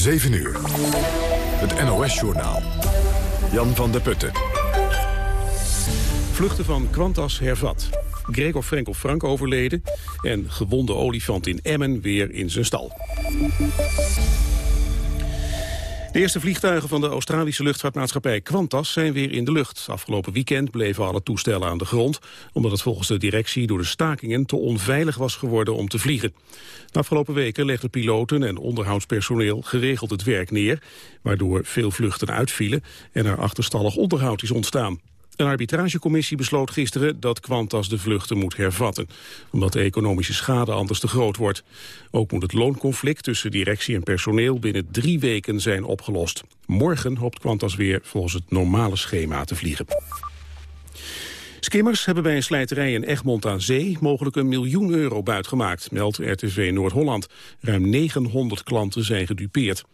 7 uur. Het NOS-journaal. Jan van der Putten. Vluchten van Qantas hervat. Gregor Frenkel Frank overleden en gewonde olifant in Emmen weer in zijn stal. De eerste vliegtuigen van de Australische luchtvaartmaatschappij Qantas zijn weer in de lucht. Afgelopen weekend bleven alle toestellen aan de grond... omdat het volgens de directie door de stakingen te onveilig was geworden om te vliegen. De afgelopen weken legden piloten en onderhoudspersoneel geregeld het werk neer... waardoor veel vluchten uitvielen en er achterstallig onderhoud is ontstaan. Een arbitragecommissie besloot gisteren dat Qantas de vluchten moet hervatten, omdat de economische schade anders te groot wordt. Ook moet het loonconflict tussen directie en personeel binnen drie weken zijn opgelost. Morgen hoopt Qantas weer volgens het normale schema te vliegen. Skimmers hebben bij een slijterij in Egmond aan Zee mogelijk een miljoen euro buitgemaakt, meldt RTV Noord-Holland. Ruim 900 klanten zijn gedupeerd.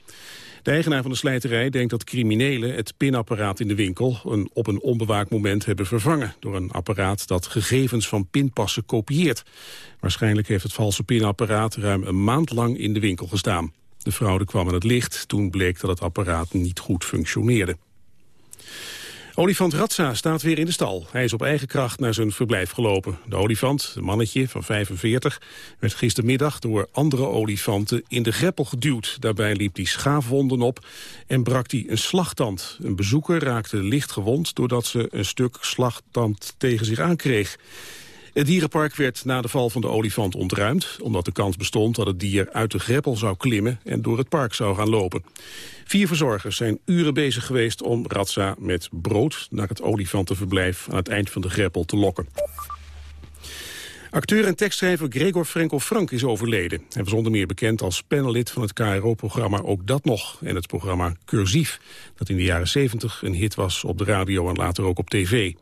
De eigenaar van de slijterij denkt dat criminelen het pinapparaat in de winkel een, op een onbewaakt moment hebben vervangen door een apparaat dat gegevens van pinpassen kopieert. Waarschijnlijk heeft het valse pinapparaat ruim een maand lang in de winkel gestaan. De fraude kwam aan het licht toen bleek dat het apparaat niet goed functioneerde. Olifant Ratsa staat weer in de stal. Hij is op eigen kracht naar zijn verblijf gelopen. De olifant, een mannetje van 45, werd gistermiddag door andere olifanten in de greppel geduwd. Daarbij liep hij schaafwonden op en brak hij een slagtand. Een bezoeker raakte licht gewond doordat ze een stuk slagtand tegen zich aankreeg. Het dierenpark werd na de val van de olifant ontruimd... omdat de kans bestond dat het dier uit de greppel zou klimmen... en door het park zou gaan lopen. Vier verzorgers zijn uren bezig geweest om Ratsa met brood... naar het olifantenverblijf aan het eind van de greppel te lokken. Acteur en tekstschrijver Gregor Frenkel Frank is overleden. Hij was onder meer bekend als panellid van het KRO-programma Ook Dat Nog... en het programma Cursief, dat in de jaren 70 een hit was op de radio en later ook op tv.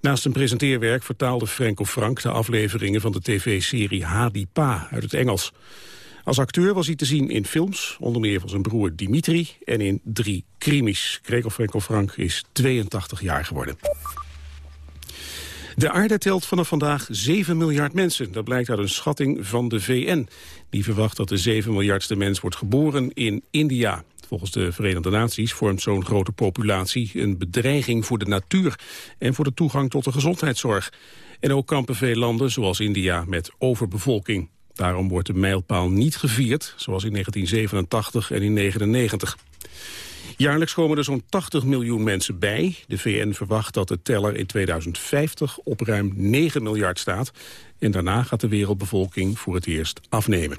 Naast zijn presenteerwerk vertaalde Frenkel Frank de afleveringen van de tv-serie Hadi Pa uit het Engels. Als acteur was hij te zien in films, onder meer van zijn broer Dimitri en in drie krimis. Gregor Frenkel Frank is 82 jaar geworden. De aarde telt vanaf vandaag 7 miljard mensen. Dat blijkt uit een schatting van de VN. Die verwacht dat de 7 miljardste mens wordt geboren in India. Volgens de Verenigde Naties vormt zo'n grote populatie een bedreiging voor de natuur en voor de toegang tot de gezondheidszorg. En ook kampen veel landen, zoals India, met overbevolking. Daarom wordt de mijlpaal niet gevierd, zoals in 1987 en in 1999. Jaarlijks komen er zo'n 80 miljoen mensen bij. De VN verwacht dat de teller in 2050 op ruim 9 miljard staat. En daarna gaat de wereldbevolking voor het eerst afnemen.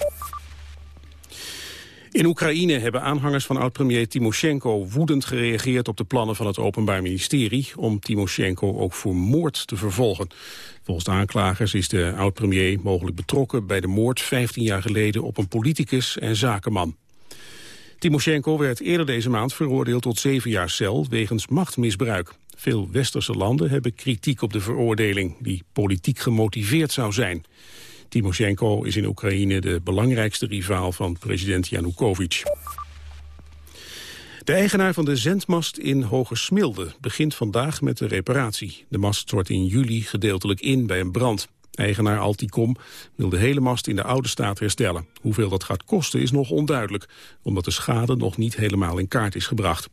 In Oekraïne hebben aanhangers van oud-premier Timoshenko woedend gereageerd op de plannen van het Openbaar Ministerie om Timoshenko ook voor moord te vervolgen. Volgens de aanklagers is de oud-premier mogelijk betrokken bij de moord 15 jaar geleden op een politicus en zakenman. Timoshenko werd eerder deze maand veroordeeld tot zeven jaar cel wegens machtsmisbruik. Veel westerse landen hebben kritiek op de veroordeling, die politiek gemotiveerd zou zijn. Timoshenko is in Oekraïne de belangrijkste rivaal van president Janukovic. De eigenaar van de zendmast in Hogersmilde begint vandaag met de reparatie. De mast stort in juli gedeeltelijk in bij een brand. Eigenaar Alticom wil de hele mast in de oude staat herstellen. Hoeveel dat gaat kosten is nog onduidelijk, omdat de schade nog niet helemaal in kaart is gebracht.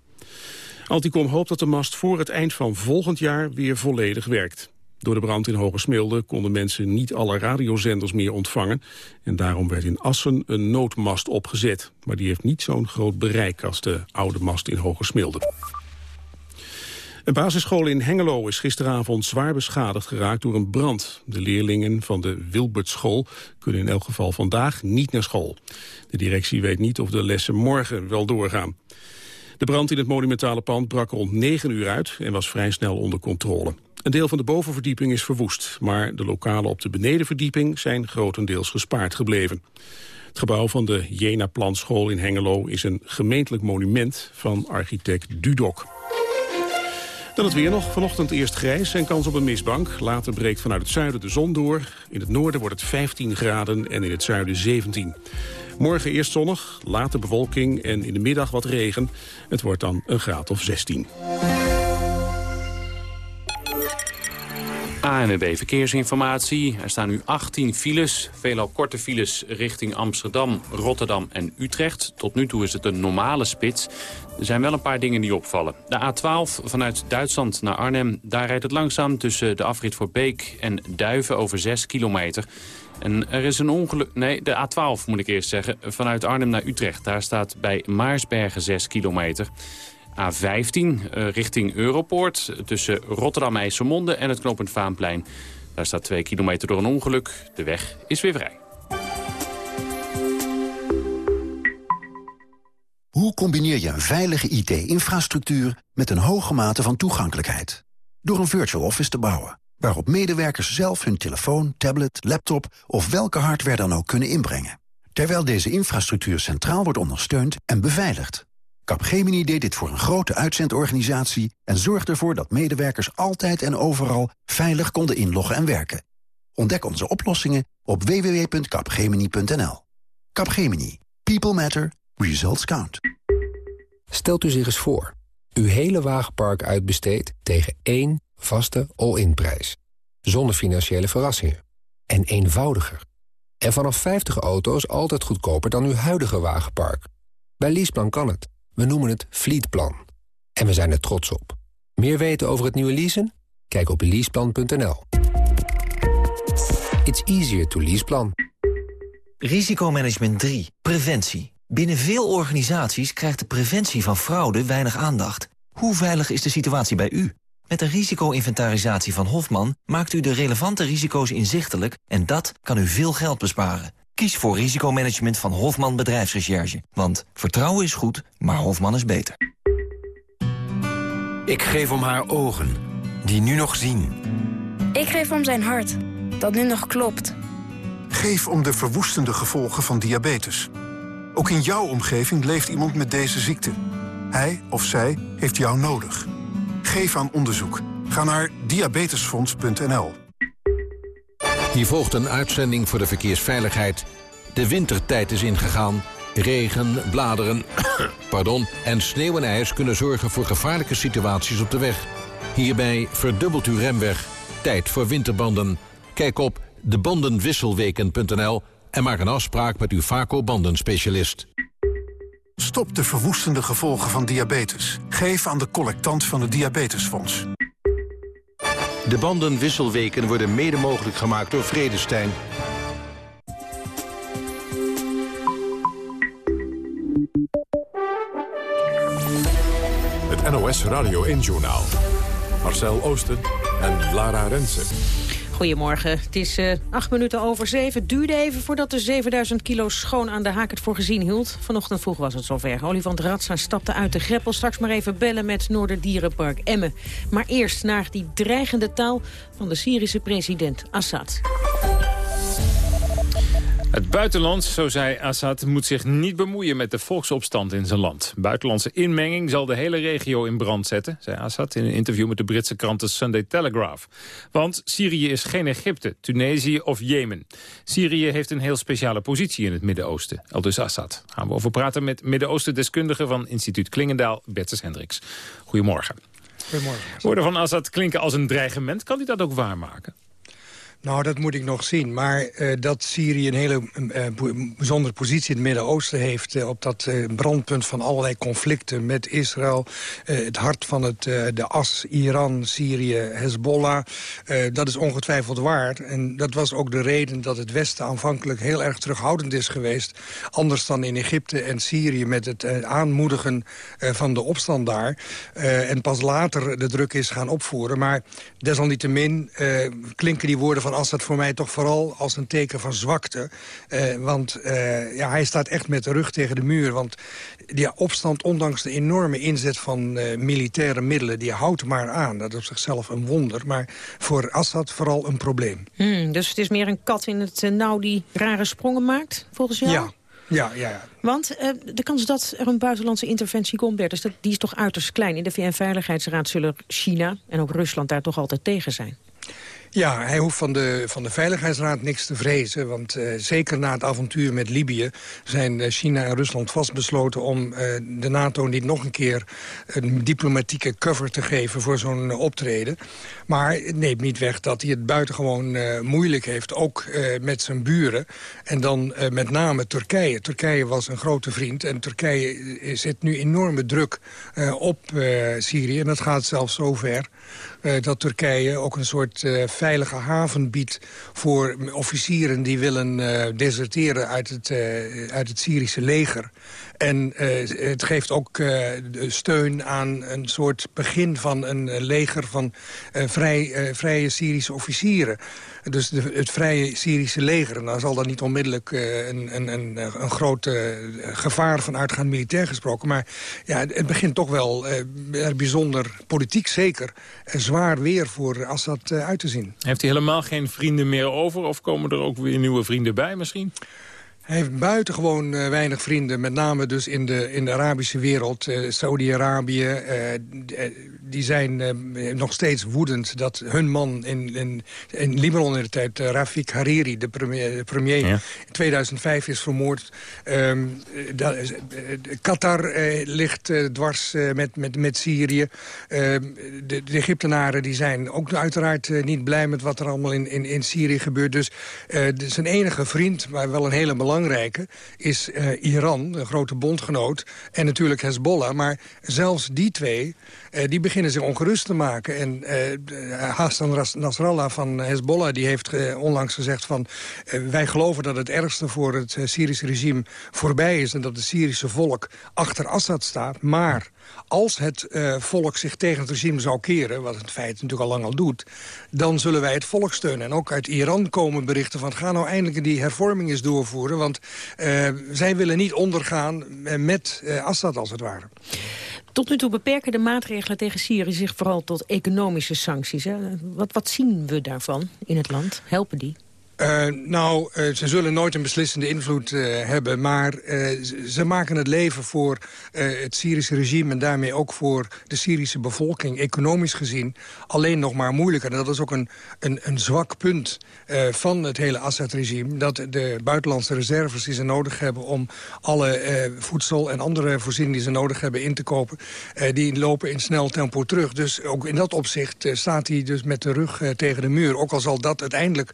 Alticom hoopt dat de mast voor het eind van volgend jaar weer volledig werkt. Door de brand in Hogesmilde konden mensen niet alle radiozenders meer ontvangen. En daarom werd in Assen een noodmast opgezet. Maar die heeft niet zo'n groot bereik als de oude mast in Hogesmilde. Een basisschool in Hengelo is gisteravond zwaar beschadigd geraakt door een brand. De leerlingen van de Wilbertschool kunnen in elk geval vandaag niet naar school. De directie weet niet of de lessen morgen wel doorgaan. De brand in het monumentale pand brak rond 9 uur uit en was vrij snel onder controle. Een deel van de bovenverdieping is verwoest, maar de lokalen op de benedenverdieping zijn grotendeels gespaard gebleven. Het gebouw van de Jena Planschool in Hengelo is een gemeentelijk monument van architect Dudok. Dan het weer nog. Vanochtend eerst grijs en kans op een mistbank. Later breekt vanuit het zuiden de zon door. In het noorden wordt het 15 graden en in het zuiden 17. Morgen eerst zonnig, later bewolking en in de middag wat regen. Het wordt dan een graad of 16. ANWB Verkeersinformatie. Er staan nu 18 files, veelal korte files richting Amsterdam, Rotterdam en Utrecht. Tot nu toe is het een normale spits. Er zijn wel een paar dingen die opvallen. De A12 vanuit Duitsland naar Arnhem, daar rijdt het langzaam tussen de afrit voor Beek en Duiven over 6 kilometer. En er is een ongeluk... Nee, de A12 moet ik eerst zeggen. Vanuit Arnhem naar Utrecht. Daar staat bij Maarsbergen 6 kilometer. A15 uh, richting Europoort tussen Rotterdam-IJsselmonde en het knooppunt Vaanplein. Daar staat 2 kilometer door een ongeluk. De weg is weer vrij. Hoe combineer je een veilige IT-infrastructuur met een hoge mate van toegankelijkheid? Door een virtual office te bouwen, waarop medewerkers zelf hun telefoon, tablet, laptop of welke hardware dan ook kunnen inbrengen. Terwijl deze infrastructuur centraal wordt ondersteund en beveiligd. Capgemini deed dit voor een grote uitzendorganisatie... en zorgde ervoor dat medewerkers altijd en overal veilig konden inloggen en werken. Ontdek onze oplossingen op www.capgemini.nl. Capgemini. People matter. Results count. Stelt u zich eens voor. Uw hele wagenpark uitbesteedt tegen één vaste all-in prijs. Zonder financiële verrassingen. En eenvoudiger. En vanaf 50 auto's altijd goedkoper dan uw huidige wagenpark. Bij Leaseplan kan het. We noemen het Fleetplan. En we zijn er trots op. Meer weten over het nieuwe leasen? Kijk op leaseplan.nl. It's easier to leaseplan. Risicomanagement 3. Preventie. Binnen veel organisaties krijgt de preventie van fraude weinig aandacht. Hoe veilig is de situatie bij u? Met de risico-inventarisatie van Hofman maakt u de relevante risico's inzichtelijk... en dat kan u veel geld besparen. Kies voor risicomanagement van Hofman Bedrijfsrecherche. Want vertrouwen is goed, maar Hofman is beter. Ik geef om haar ogen, die nu nog zien. Ik geef om zijn hart, dat nu nog klopt. Geef om de verwoestende gevolgen van diabetes. Ook in jouw omgeving leeft iemand met deze ziekte. Hij of zij heeft jou nodig. Geef aan onderzoek. Ga naar diabetesfonds.nl. Hier volgt een uitzending voor de verkeersveiligheid. De wintertijd is ingegaan. Regen, bladeren pardon, en sneeuw en ijs kunnen zorgen voor gevaarlijke situaties op de weg. Hierbij verdubbelt uw remweg. Tijd voor winterbanden. Kijk op debandenwisselweken.nl en maak een afspraak met uw Vaco-bandenspecialist. Stop de verwoestende gevolgen van diabetes. Geef aan de collectant van het Diabetesfonds. De bandenwisselweken worden mede mogelijk gemaakt door Vredestein. Het NOS Radio 1-journaal. Marcel Oosten en Lara Rensen. Goedemorgen. Het is uh, acht minuten over zeven. Het duurde even voordat de 7000 kilo schoon aan de haak het voor gezien hield. Vanochtend vroeg was het zover. Olifant Ratsa stapte uit de greppel. Straks maar even bellen met Noorderdierenpark Emmen. Maar eerst naar die dreigende taal van de Syrische president Assad. Het buitenland, zo zei Assad, moet zich niet bemoeien met de volksopstand in zijn land. Buitenlandse inmenging zal de hele regio in brand zetten, zei Assad in een interview met de Britse krant The Sunday Telegraph. Want Syrië is geen Egypte, Tunesië of Jemen. Syrië heeft een heel speciale positie in het Midden-Oosten, aldus Assad. Gaan we over praten met Midden-Oosten-deskundige van instituut Klingendaal, Bertus Hendricks. Goedemorgen. Goedemorgen. Woorden van Assad klinken als een dreigement. Kan hij dat ook waarmaken? Nou, dat moet ik nog zien. Maar uh, dat Syrië een hele uh, bijzondere positie in het Midden-Oosten heeft... Uh, op dat brandpunt van allerlei conflicten met Israël... het hart van het, de as Iran, Syrië, Hezbollah... dat is ongetwijfeld waard. En dat was ook de reden dat het Westen aanvankelijk heel erg terughoudend is geweest. Anders dan in Egypte en Syrië met het aanmoedigen van de opstand daar. en pas later de druk is gaan opvoeren. Maar desalniettemin klinken die woorden van Assad voor mij toch vooral als een teken van zwakte. Uh, want uh, ja, hij staat echt met de rug tegen de muur. Want die opstand, ondanks de enorme inzet van uh, militaire middelen... die houdt maar aan. Dat is op zichzelf een wonder. Maar voor Assad vooral een probleem. Hmm, dus het is meer een kat in het nauw die rare sprongen maakt, volgens jou? Ja. Ja, ja, ja. Want uh, de kans dat er een buitenlandse interventie komt, Bert, dat, die is toch uiterst klein. In de VN-veiligheidsraad zullen China en ook Rusland daar toch altijd tegen zijn. Ja, hij hoeft van de, van de Veiligheidsraad niks te vrezen. Want uh, zeker na het avontuur met Libië zijn uh, China en Rusland vastbesloten... om uh, de NATO niet nog een keer een diplomatieke cover te geven voor zo'n optreden. Maar het neemt niet weg dat hij het buitengewoon moeilijk heeft. Ook met zijn buren. En dan met name Turkije. Turkije was een grote vriend. En Turkije zet nu enorme druk op Syrië. En dat gaat zelfs zover dat Turkije ook een soort uh, veilige haven biedt... voor officieren die willen uh, deserteren uit het, uit het Syrische leger. En het geeft ook steun aan een soort begin van een leger... van vrij, vrije Syrische officieren. Dus de, het vrije Syrische leger. Daar zal dan niet onmiddellijk een, een, een, een groot gevaar van uitgaan militair gesproken. Maar ja, het begint toch wel er bijzonder, politiek zeker... zwaar weer voor Assad uit te zien. Heeft hij helemaal geen vrienden meer over? Of komen er ook weer nieuwe vrienden bij misschien? Hij heeft buitengewoon uh, weinig vrienden, met name dus in de, in de Arabische wereld. Uh, Saudi-Arabië, uh, die zijn nog steeds woedend dat hun man in, in, in Libanon in de tijd, Rafik Hariri, de premier, de premier in 2005 is vermoord. Um, dat, Qatar ligt dwars met, met, met Syrië. Ehm, de, de, Egyptenaren die zijn ook uiteraard niet blij met wat er allemaal in, in, in Syrië gebeurt. Dus zijn enige vriend, maar wel een hele belangrijke belangrijke is uh, Iran, een grote bondgenoot, en natuurlijk Hezbollah. Maar zelfs die twee, uh, die beginnen zich ongerust te maken. En uh, Hassan Nasrallah van Hezbollah die heeft onlangs gezegd van... wij geloven dat het ergste voor het Syrische regime voorbij is... en dat het Syrische volk achter Assad staat. Maar als het volk zich tegen het regime zou keren... wat het feit natuurlijk al lang al doet... dan zullen wij het volk steunen. En ook uit Iran komen berichten van... ga nou eindelijk die hervorming eens doorvoeren... want uh, zij willen niet ondergaan met uh, Assad als het ware. Tot nu toe beperken de maatregelen tegen Syrië zich vooral tot economische sancties. Wat, wat zien we daarvan in het land? Helpen die? Uh, nou, uh, ze zullen nooit een beslissende invloed uh, hebben... maar ze maken het leven voor het Syrische regime... en daarmee ook voor de Syrische bevolking, economisch gezien... alleen nog maar moeilijker. En dat is ook een, een, een zwak punt van het hele Assad-regime... dat de buitenlandse reserves die ze nodig hebben... om alle voedsel en andere voorzieningen die ze nodig hebben in te kopen... die lopen in snel tempo terug. Dus ook in dat opzicht staat hij dus met de rug tegen de muur. Ook al zal dat uiteindelijk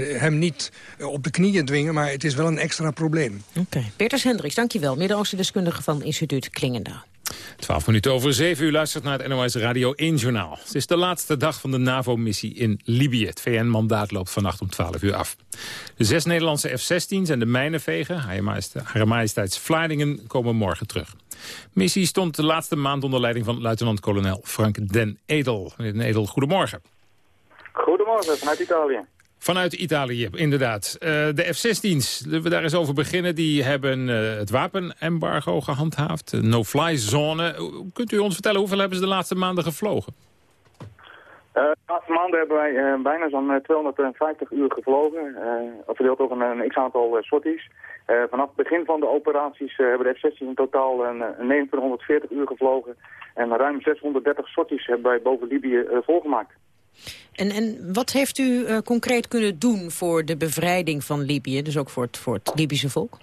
hem niet op de knieën dwingen, maar het is wel een extra probleem. Oké. Okay. Bertus Hendricks, dankjewel. Midden-Oosten-deskundige van instituut Klingendaal. 12 minuten over 7 uur luistert naar het NOS Radio 1 Journaal. Het is de laatste dag van de NAVO-missie in Libië. Het VN-mandaat loopt vannacht om 12 uur af. De zes Nederlandse F-16's en de mijnenvegen, Hare Majesteits Vlaardingen, komen morgen terug. Missie stond de laatste maand onder leiding van luitenant-kolonel Frank Den Edel. Meneer Den Edel, goedemorgen. Goedemorgen, vanuit Italië. Vanuit Italië, inderdaad. Uh, de F-16's, we daar eens over beginnen, die hebben uh, het wapenembargo gehandhaafd. No-fly zone. Kunt u ons vertellen hoeveel hebben ze de laatste maanden gevlogen? Uh, de laatste maanden hebben wij bijna zo'n 250 uur gevlogen. verdeeld over een, x-aantal sorties. vanaf het begin van de operaties hebben de F-16's in totaal een, een 940 uur gevlogen. En ruim 630 sorties hebben wij boven Libië volgemaakt. En, en wat heeft u uh, concreet kunnen doen voor de bevrijding van Libië, dus ook voor het, voor het Libische volk?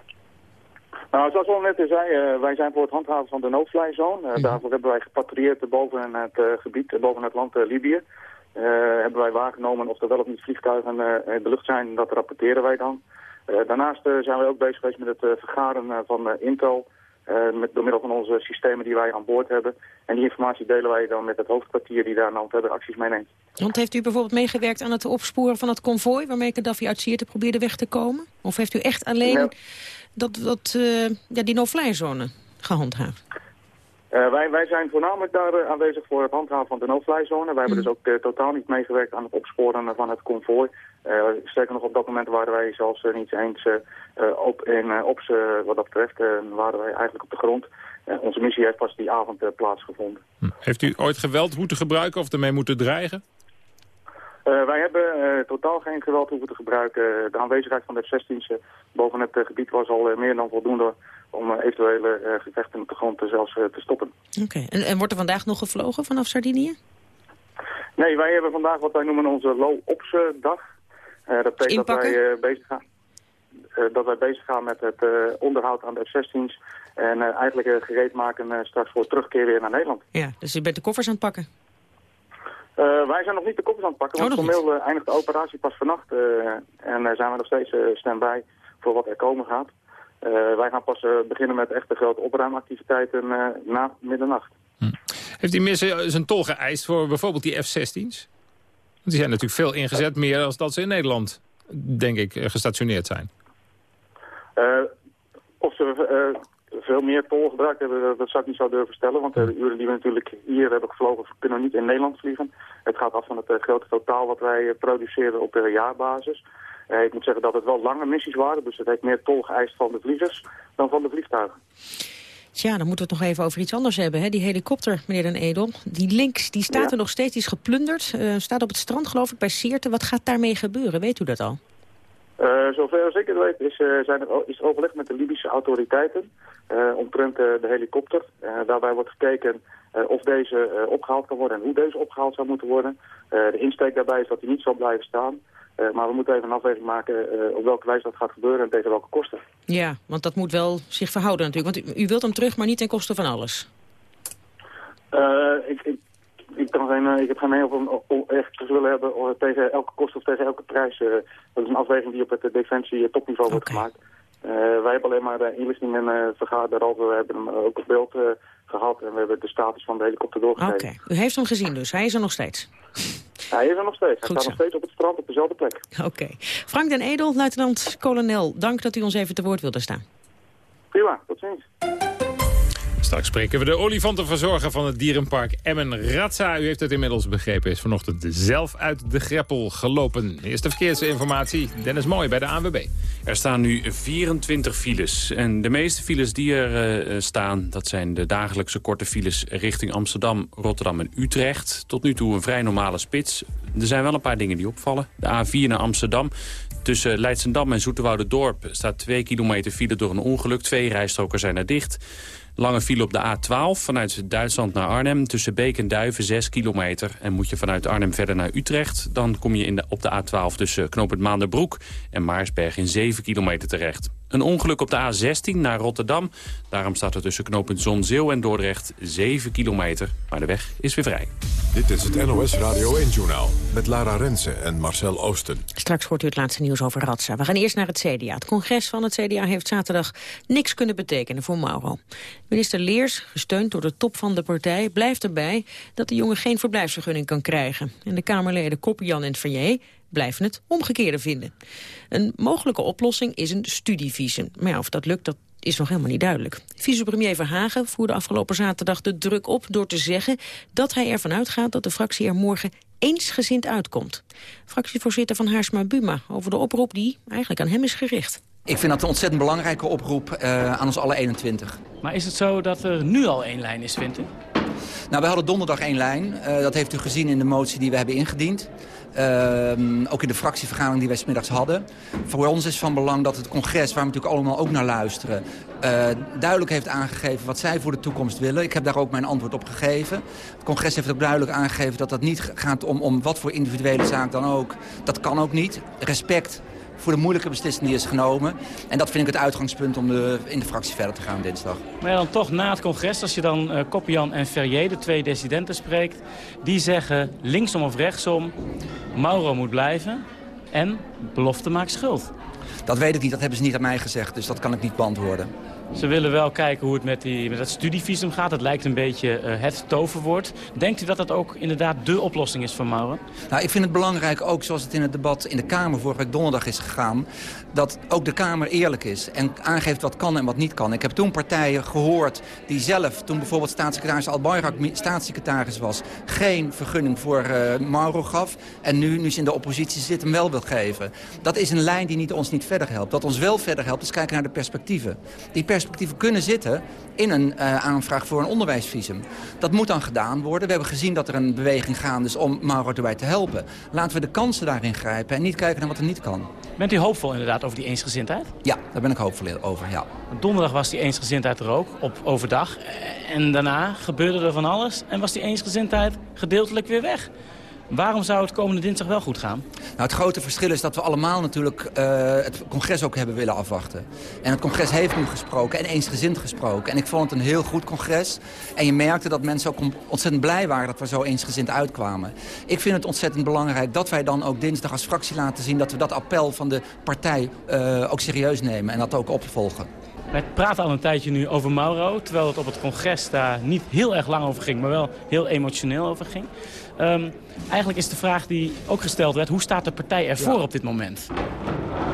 Nou, zoals al net zei, uh, wij zijn voor het handhaven van de no-fly-zone. Uh, ja. Daarvoor hebben wij gepatrouilleerd boven het gebied, boven het land Libië. hebben wij waargenomen of er wel of niet vliegtuigen in de lucht zijn, dat rapporteren wij dan. daarnaast zijn wij ook bezig geweest met het vergaren van intel met, door middel van onze systemen die wij aan boord hebben. En die informatie delen wij dan met het hoofdkwartier die daar dan verder acties meeneemt. Want heeft u bijvoorbeeld meegewerkt aan het opsporen van het konvooi... waarmee Gaddafi uit Sirte probeerde weg te komen? Of heeft u echt alleen dat, dat, uh, ja, die no-fly-zone gehandhaafd? Uh, wij, wij zijn voornamelijk daar uh, aanwezig voor het handhaven van de no-fly-zone. Wij hebben mm. dus ook uh, totaal niet meegewerkt aan het opsporen van het konvooi. Sterker nog, op dat moment waren wij zelfs niet eens op, in ops wat dat betreft. waren wij eigenlijk op de grond. onze missie heeft pas die avond plaatsgevonden. Hm. Heeft u ooit geweld moeten gebruiken of ermee moeten dreigen? wij hebben totaal geen geweld hoeven te gebruiken. de aanwezigheid van de F-16's boven het gebied was al meer dan voldoende om eh, eventuele uh, gevechten op de grond zelfs uh, te stoppen. Oké, en, en, wordt er vandaag nog gevlogen vanaf Sardinië? Nee, wij hebben vandaag wat wij noemen onze low-ops dag. Uh, dat betekent dat wij, uh, bezig gaan, uh, dat wij bezig gaan met het onderhoud aan de F-16's. En eigenlijk gereed maken straks voor terugkeer weer naar Nederland. Ja, dus je bent de koffers aan het pakken? wij zijn nog niet de koffers aan het pakken, oh, want formeel eindigt de operatie pas vannacht. en zijn we nog steeds stand-by voor wat er komen gaat. wij gaan pas beginnen met echte grote opruimactiviteiten na middernacht. Hm. Heeft die missie zijn tol geëist voor bijvoorbeeld die F-16's? Die zijn natuurlijk veel ingezet, meer dan dat ze in Nederland, denk ik, gestationeerd zijn. Uh, of ze uh, veel meer tol gebruikt hebben, dat zou ik niet zo durven stellen. Want de uren die we natuurlijk hier hebben gevlogen, kunnen niet in Nederland vliegen. Het gaat af van het uh, grote totaal wat wij produceren op uh, jaarbasis. ik moet zeggen dat het wel lange missies waren, dus het heeft meer tol geëist van de vliegers dan van de vliegtuigen. Ja, dan moeten we het nog even over iets anders hebben. Hè? Die helikopter, meneer Den Edel, die links, die staat er nog steeds, die is geplunderd. Uh, staat op het strand, geloof ik, bij Seerte. Wat gaat daarmee gebeuren? Weet u dat al? Uh, zover als ik het weet is, uh, zijn er, is overleg met de Libische autoriteiten omtrent de helikopter. daarbij wordt gekeken of deze opgehaald kan worden en hoe deze opgehaald zou moeten worden. de insteek daarbij is dat hij niet zal blijven staan. Uh, maar we moeten even een afweging maken uh, op welke wijze dat gaat gebeuren en tegen welke kosten. Ja, want dat moet wel zich verhouden natuurlijk. Want u, u wilt hem terug, maar niet ten koste van alles. Uh, ik, ik, ik, kan geen, ik heb geen mening of echt willen hebben tegen elke kost of tegen elke prijs. dat is een afweging die op het defensie topniveau wordt gemaakt. wij hebben alleen maar de inlichtingen uh, vergaderd. We hebben hem ook op beeld gehad en we hebben de status van de helikopter doorgegeven. Oké, u heeft hem gezien dus. Hij is er nog steeds. Hij is er nog steeds. Hij staat nog steeds op het strand op dezelfde plek. Oké. Frank den Edel, luitenant-kolonel, dank dat u ons even te woord wilde staan. Prima, tot ziens. Straks spreken we de olifantenverzorger van het dierenpark Emmen Ratsa. U heeft het inmiddels begrepen, is vanochtend zelf uit de greppel gelopen. Eerste verkeersinformatie, Dennis Mooi bij de ANWB. Er staan nu 24 files. En de meeste files die er uh, staan, dat zijn de dagelijkse korte files richting Amsterdam, Rotterdam en Utrecht. Tot nu toe een vrij normale spits. Er zijn wel een paar dingen die opvallen. De A4 naar Amsterdam. Tussen Leidsendam en Dorp staat 2 kilometer file door een ongeluk. Twee rijstroken zijn er dicht. Lange file op de A12 vanuit Duitsland naar Arnhem. Tussen Beek en Duiven 6 kilometer. En moet je vanuit Arnhem verder naar Utrecht... dan kom je in de, op de A12 tussen Knoop Maanderbroek en Maarsberg in 7 kilometer terecht. Een ongeluk op de A16 naar Rotterdam. Daarom staat er tussen knooppunt Zonzeel en Dordrecht 7 kilometer. Maar de weg is weer vrij. Dit is het NOS Radio 1-journaal met Lara Rensen en Marcel Oosten. Straks hoort u het laatste nieuws over Ratsa. We gaan eerst naar het CDA. Het congres van het CDA heeft zaterdag niks kunnen betekenen voor Mauro. Minister Leers, gesteund door de top van de partij, blijft erbij dat de jongen geen verblijfsvergunning kan krijgen. En de Kamerleden Koppian en Vernier blijven het omgekeerde vinden. Een mogelijke oplossing is een studievisum. Maar ja, of dat lukt, dat is nog helemaal niet duidelijk. Vicepremier Verhagen voerde afgelopen zaterdag de druk op... door te zeggen dat hij ervan uitgaat dat de fractie er morgen eensgezind uitkomt. Fractievoorzitter van Haarsma Buma over de oproep die eigenlijk aan hem is gericht. Ik vind dat een ontzettend belangrijke oproep uh, aan ons alle 21. Maar is het zo dat er nu al één lijn is, vindt u? Nou, we hadden donderdag één lijn. Uh, dat heeft u gezien in de motie die we hebben ingediend. Uh, ook in de fractievergadering die wij smiddags hadden. Voor ons is van belang dat het congres, waar we natuurlijk allemaal ook naar luisteren... Uh, duidelijk heeft aangegeven wat zij voor de toekomst willen. Ik heb daar ook mijn antwoord op gegeven. Het congres heeft ook duidelijk aangegeven dat dat niet gaat om, om wat voor individuele zaak dan ook. Dat kan ook niet. Respect voor de moeilijke beslissing die is genomen. En dat vind ik het uitgangspunt om de, in de fractie verder te gaan dinsdag. Maar ja, dan toch na het congres, als je dan uh, Koppian en Ferrier, de twee dissidenten, spreekt... die zeggen linksom of rechtsom, Mauro moet blijven en belofte maakt schuld. Dat weet ik niet, dat hebben ze niet aan mij gezegd, dus dat kan ik niet beantwoorden. Ze willen wel kijken hoe het met, die, met dat studievisum gaat. Het lijkt een beetje uh, het toverwoord. Denkt u dat dat ook inderdaad dé oplossing is voor Mauren? Nou, ik vind het belangrijk, ook zoals het in het debat in de Kamer vorige week donderdag is gegaan... dat ook de Kamer eerlijk is en aangeeft wat kan en wat niet kan. Ik heb toen partijen gehoord die zelf, toen bijvoorbeeld staatssecretaris Albayrak staatssecretaris was... geen vergunning voor uh, Mauro gaf. En nu, nu ze in de oppositie zit, hem wel wil geven. Dat is een lijn die niet, ons niet verder helpt. Wat ons wel verder helpt, is kijken naar de perspectieven. Die perspectieven kunnen zitten in een aanvraag voor een onderwijsvisum. Dat moet dan gedaan worden. We hebben gezien dat er een beweging gaande is om Mauro erbij te helpen. Laten we de kansen daarin grijpen en niet kijken naar wat er niet kan. Bent u hoopvol inderdaad over die eensgezindheid? Ja, daar ben ik hoopvol over, ja. Donderdag was die eensgezindheid er ook, op overdag. En daarna gebeurde er van alles en was die eensgezindheid gedeeltelijk weer weg. Waarom zou het komende dinsdag wel goed gaan? Nou, het grote verschil is dat we allemaal natuurlijk uh, het congres ook hebben willen afwachten. En het congres heeft nu gesproken en eensgezind gesproken. En ik vond het een heel goed congres. En je merkte dat mensen ook ontzettend blij waren dat we zo eensgezind uitkwamen. Ik vind het ontzettend belangrijk dat wij dan ook dinsdag als fractie laten zien... dat we dat appel van de partij uh, ook serieus nemen en dat ook opvolgen. Wij praten al een tijdje nu over Mauro, terwijl het op het congres daar niet heel erg lang over ging, maar wel heel emotioneel over ging. Um, eigenlijk is de vraag die ook gesteld werd, hoe staat de partij ervoor op dit moment?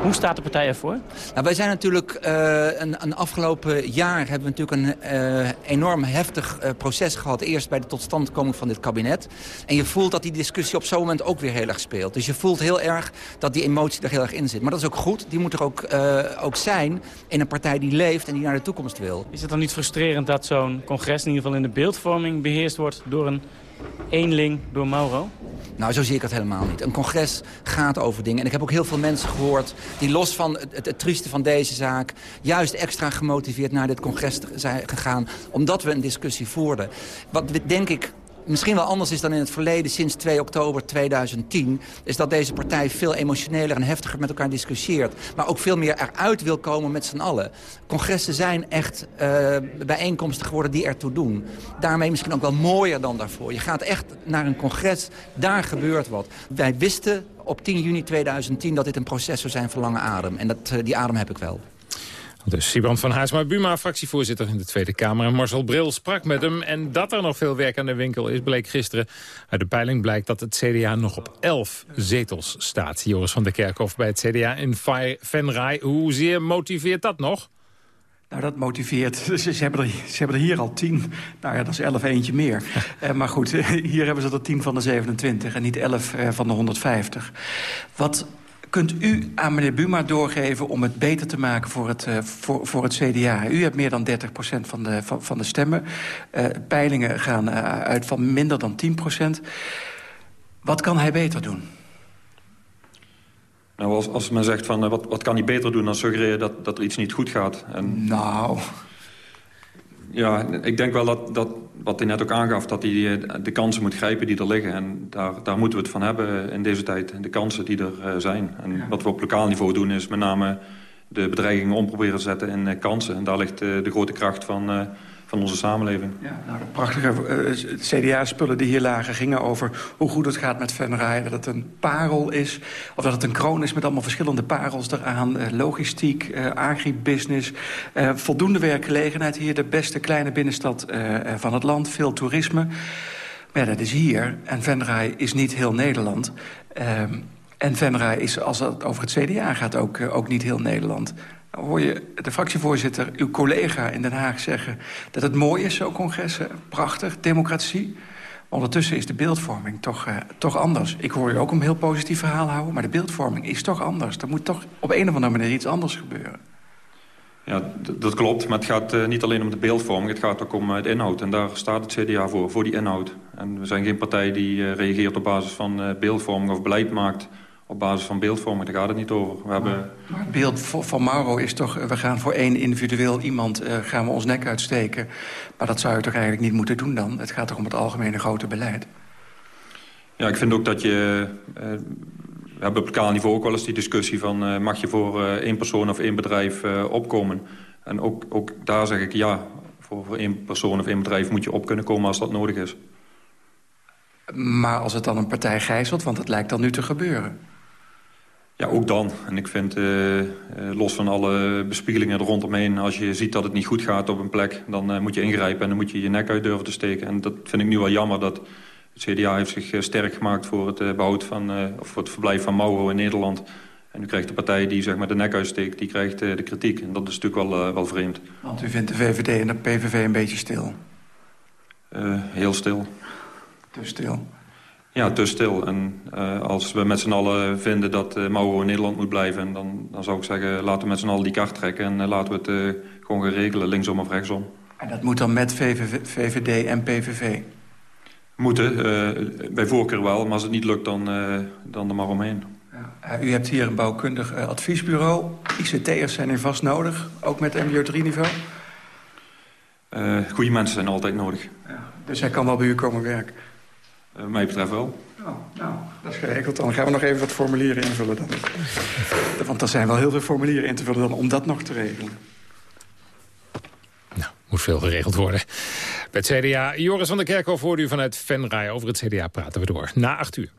Hoe staat de partij ervoor? Nou, wij zijn natuurlijk uh, een, een, afgelopen jaar hebben we natuurlijk een uh, enorm heftig uh, proces gehad. Eerst bij de totstandkoming van dit kabinet. En je voelt dat die discussie op zo'n moment ook weer heel erg speelt. Dus je voelt heel erg dat die emotie er heel erg in zit. Maar dat is ook goed. Die moet er ook, ook zijn in een partij die leeft en die naar de toekomst wil. Is het dan niet frustrerend dat zo'n congres in ieder geval in de beeldvorming beheerst wordt door een eenling door Mauro? Nou, zo zie ik het helemaal niet. Een congres gaat over dingen. En ik heb ook heel veel mensen gehoord die los van het, het, trieste van deze zaak... juist extra gemotiveerd naar dit congres zijn gegaan... omdat we een discussie voerden. Wat denk ik misschien wel anders is dan in het verleden sinds 2 oktober 2010... is dat deze partij veel emotioneler en heftiger met elkaar discussieert. Maar ook veel meer eruit wil komen met z'n allen. Congressen zijn echt uh, bijeenkomsten geworden die ertoe doen. Daarmee misschien ook wel mooier dan daarvoor. Je gaat echt naar een congres, daar gebeurt wat. Wij wisten op 10 juni 2010 dat dit een proces zou zijn van lange adem. En dat, uh, die adem heb ik wel. Dus Sibrand van Haarsma Buma, fractievoorzitter in de Tweede Kamer. En Marcel Bril sprak met hem. En dat er nog veel werk aan de winkel is, bleek gisteren. Uit de peiling blijkt dat het CDA nog op 11 zetels staat. Joris van der Kerkhof bij het CDA in Venray. Hoezeer motiveert dat nog? Nou, dat motiveert. Ze, hebben, er, ze hebben er hier al tien. Nou ja, dat is elf eentje meer. uh, maar goed, hier hebben ze er tien van de 27 en niet elf uh, van de 150. Wat kunt u aan meneer Buma doorgeven om het beter te maken voor het, uh, voor, voor het CDA? U hebt meer dan 30% van de, van, van de stemmen. Uh, peilingen gaan uh, uit van minder dan 10% Wat kan hij beter doen? Nou, als, als men zegt van wat, wat kan hij beter doen... dan suggereer je dat, dat er iets niet goed gaat. En... Nou... Ja, ik denk wel dat, dat wat hij net ook aangaf... dat hij de kansen moet grijpen die er liggen. En daar, daar moeten we het van hebben in deze tijd. De kansen die er zijn. En wat we op lokaal niveau doen is met name de bedreigingen om proberen te zetten in kansen. En daar ligt de grote kracht van van onze samenleving. Ja, nou, prachtige uh, CDA-spullen die hier lagen gingen over hoe goed het gaat met Venray. Dat het een parel is, of dat het een kroon is met allemaal verschillende parels eraan. Uh, logistiek, uh, agribusiness, voldoende werkgelegenheid hier. De beste kleine binnenstad van het land, veel toerisme. Maar dat is hier. En Venray is niet heel Nederland. Ehm, en Venray is, als het over het CDA gaat, ook, ook niet heel Nederland hoor je de fractievoorzitter, uw collega in Den Haag zeggen... dat het mooi is, zo'n congressen, prachtig, democratie. Ondertussen is de beeldvorming toch, uh, toch anders. Ik hoor u ook een heel positief verhaal houden... maar de beeldvorming is toch anders. Er moet toch op een of andere manier iets anders gebeuren. Ja, dat klopt. Maar het gaat uh, niet alleen om de beeldvorming. Het gaat ook om uh, de inhoud. En daar staat het CDA voor, voor die inhoud. En we zijn geen partij die reageert op basis van beeldvorming of beleid maakt op basis van beeldvorming, daar gaat het niet over. We hebben... maar het beeld van Mauro is toch... we gaan voor één individueel iemand uh, gaan we ons nek uitsteken. Maar dat zou je toch eigenlijk niet moeten doen dan? Het gaat toch om het algemene grote beleid? Ja, ik vind ook dat je... Uh, we hebben op lokaal niveau ook wel eens die discussie van... Uh, mag je voor één persoon of één bedrijf opkomen? En ook, ook daar zeg ik ja, voor, voor één persoon of één bedrijf moet je op kunnen komen als dat nodig is. Maar als het dan een partij gijzelt, want het lijkt dan nu te gebeuren... Ja, ook dan. En ik vind, uh, los van alle bespiegelingen er rondomheen... als je ziet dat het niet goed gaat op een plek... dan uh, moet je ingrijpen en dan moet je je nek uit durven te steken. En dat vind ik nu wel jammer dat het CDA heeft zich sterk gemaakt... voor het behoud van, of voor het verblijf van Mauro in Nederland. En nu krijgt de partij die zeg maar, de nek uitsteekt, die krijgt de kritiek. En dat is natuurlijk wel, wel vreemd. Want u vindt de VVD en de PVV een beetje stil? heel stil. Te stil? Ja, te stil. En uh, als we met z'n allen vinden dat uh, Mauro in Nederland moet blijven... Dan, dan zou ik zeggen, laten we met z'n allen die kaart trekken... en uh, laten we het gewoon gaan regelen, linksom of rechtsom. En dat moet dan met VVD en PVV? Moeten, bij voorkeur wel. Maar als het niet lukt, dan, dan er maar omheen. Ja. u hebt hier een bouwkundig adviesbureau. ICT'ers zijn er vast nodig, ook met MBO 3-niveau? goede mensen zijn altijd nodig. Ja, dus hij kan wel bij u komen werken? Uh, mij betreft wel. Oh, nou, dat is geregeld. Dan gaan we nog even wat formulieren invullen. Dan. Want er zijn wel heel veel formulieren in te vullen dan om dat nog te regelen. Nou, moet veel geregeld worden. Bij het CDA, Joris van der Kerkhoff hoorde u vanuit Venray. Over het CDA praten we door. Na acht uur.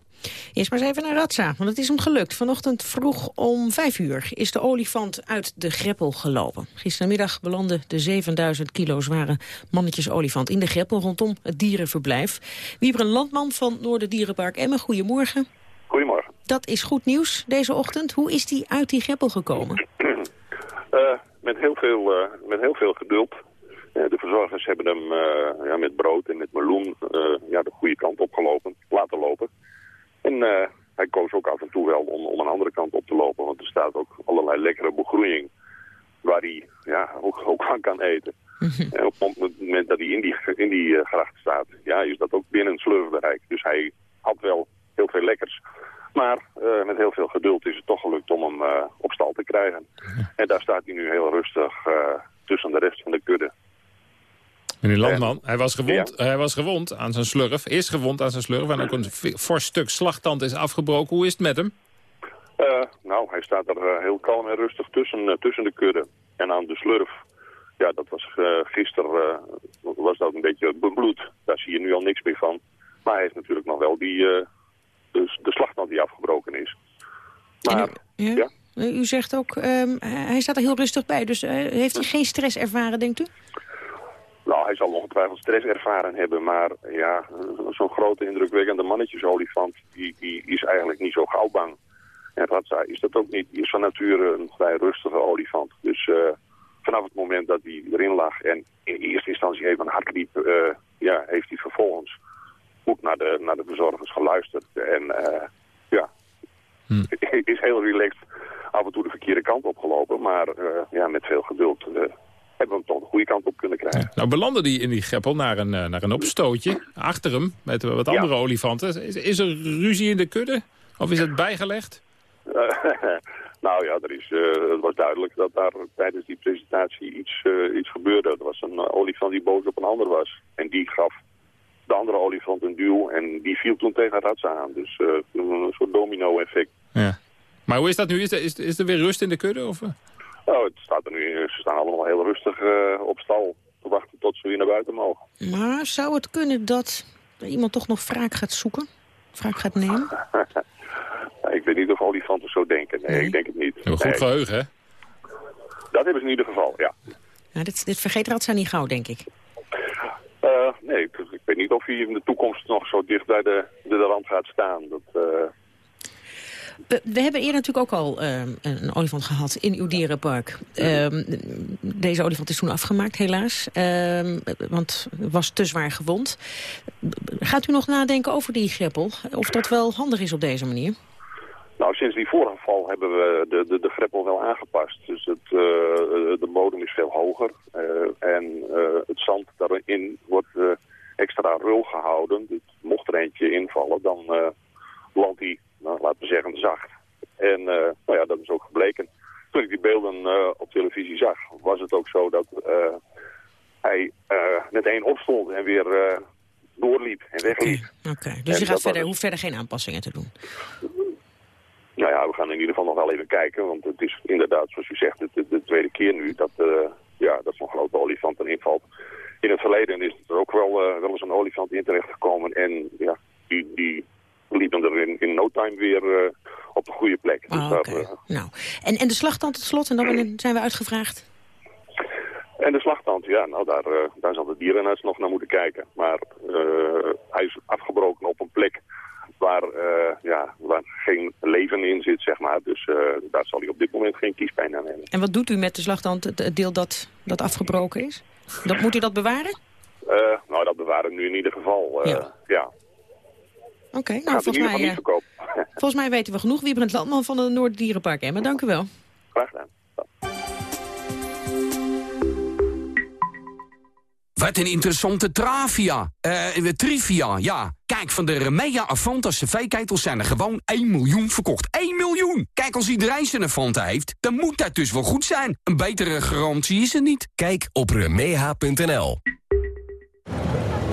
Eerst maar eens even naar Ratsa, want het is hem gelukt. Vanochtend vroeg om vijf uur is de olifant uit de greppel gelopen. Gistermiddag belandde de 7000 kilo zware mannetjesolifant in de greppel rondom het dierenverblijf. Wieber Landman van Noorderdierenpark Emmen, goedemorgen. Goedemorgen. Dat is goed nieuws deze ochtend. Hoe is die uit die greppel gekomen? Uh, met, heel veel, uh, met heel veel geduld. Uh, de verzorgers hebben hem ja, met brood en met meloen ja, de goede kant opgelopen, laten lopen. En uh, hij koos ook af en toe wel om, om een andere kant op te lopen. Want er staat ook allerlei lekkere begroeiing waar hij ja, ook, ook van kan eten. En op het moment dat hij in die, in die uh, gracht staat, ja, is dat ook binnen slurfbereik. Dus hij had wel heel veel lekkers. Maar uh, met heel veel geduld is het toch gelukt om hem uh, op stal te krijgen. En daar staat hij nu heel rustig tussen de rest van de kudde. Meneer Landman, hij, was gewond, hij was gewond aan zijn slurf, is gewond aan zijn slurf... en ook een fors stuk slagtand is afgebroken. Hoe is het met hem? Uh, nou, hij staat er uh, heel kalm en rustig tussen, uh, tussen de kudde. En aan de slurf, ja, dat was gisteren was dat een beetje bebloed. Daar zie je nu al niks meer van. Maar hij heeft natuurlijk nog wel die, de, de slagtand die afgebroken is. Maar, u, ja? ja? U zegt ook, um, hij staat er heel rustig bij. Dus heeft hij geen stress ervaren, denkt u? Nou, hij zal ongetwijfeld stress ervaren hebben, maar ja, zo'n grote indrukwekkende mannetjesolifant, die, die is eigenlijk niet zo gauw bang. En Ratsa is dat ook niet. Die is van nature een vrij rustige olifant. Dus uh, vanaf het moment dat hij erin lag en in eerste instantie even een hart liep, uh, ja, heeft hij vervolgens goed naar de, naar de verzorgers geluisterd. En uh, ja, hm. is heel relaxed af en toe de verkeerde kant opgelopen, maar ja, met veel geduld hebben we hem toch de goede kant op kunnen krijgen. Nou belanden die in die greppel naar een, naar een opstootje achter hem met wat andere olifanten. Is, is, er ruzie in de kudde? Of is het bijgelegd? Uh, nou ja, er is, uh, het was duidelijk dat daar tijdens die presentatie iets, uh, iets gebeurde. Er was een olifant die boos op een ander was. En die gaf de andere olifant een duw en die viel toen tegen Ratsa aan. Dus een soort domino-effect. Ja. Maar hoe is dat nu? Is er, is, is er weer rust in de kudde? Of? Oh, het staat er nu, ze staan allemaal heel rustig uh, op stal te wachten tot ze weer naar buiten mogen. Maar zou het kunnen dat iemand toch nog wraak gaat zoeken? Wraak gaat nemen? ik weet niet of olifanten zo denken. Nee, nee. ik denk het niet. Een goed nee. geheugen, hè? Dat hebben ze in ieder geval, ja. ja dit, dit vergeet Ratsa niet gauw, denk ik. Uh, nee, ik, ik, weet niet of hij in de toekomst nog zo dicht bij de, de, de rand gaat staan. Dat... Uh, we, we, hebben eerder natuurlijk ook al uh, een olifant gehad in uw dierenpark. Uh, deze olifant is toen afgemaakt, helaas. Uh, want was te zwaar gewond. Gaat u nog nadenken over die greppel? Of dat wel handig is op deze manier? Nou, sinds die vorige val hebben we de, de, de greppel wel aangepast. Dus het, uh, de bodem is veel hoger. En het zand daarin wordt extra rul gehouden. Dus mocht er eentje invallen, dan landt hij nou, laten we zeggen, zacht. En uh, nou ja, dat is ook gebleken. Toen ik die beelden uh, op televisie zag, was het ook zo dat uh, hij meteen opstond en weer doorliep en wegliep. Oké, okay. okay. dus je gaat verder, hoeft verder geen aanpassingen te doen? Nou ja, we gaan in ieder geval nog wel even kijken, want het is inderdaad, zoals u zegt, de, de tweede keer nu dat zo'n grote olifant erin valt. In het verleden is er ook wel, wel eens een olifant in terecht gekomen en ja, die, die liepen er in, in no time weer uh, op de goede plek. Oh, dus okay. daar, uh, nou. En, en de slagtand tot slot, en dan zijn we uitgevraagd? En de slagtand, ja, nou daar, uh, daar zal de dierenarts nog naar moeten kijken. Maar hij is afgebroken op een plek waar, ja, waar geen leven in zit, zeg maar. Dus daar zal hij op dit moment geen kiespijn aan hebben. En wat doet u met de slagtand, het deel dat, dat afgebroken is? Dat, moet u dat bewaren? nou, dat bewaren we nu in ieder geval, ja. ja. Oké, nou volgens mij, niet eh, verkopen. Volgens mij weten we genoeg. Wiebrand Landman van de Noorddierenpark Emmen, dank u wel. Graag gedaan. Wat een interessante travia. Eh, trivia, ja. Kijk, van de Remea Avanta cv-ketels zijn er gewoon 1 miljoen verkocht. 1 miljoen! Kijk, als iedereen zijn Avanta heeft, dan moet dat dus wel goed zijn. Een betere garantie is er niet. Kijk op remeha.nl.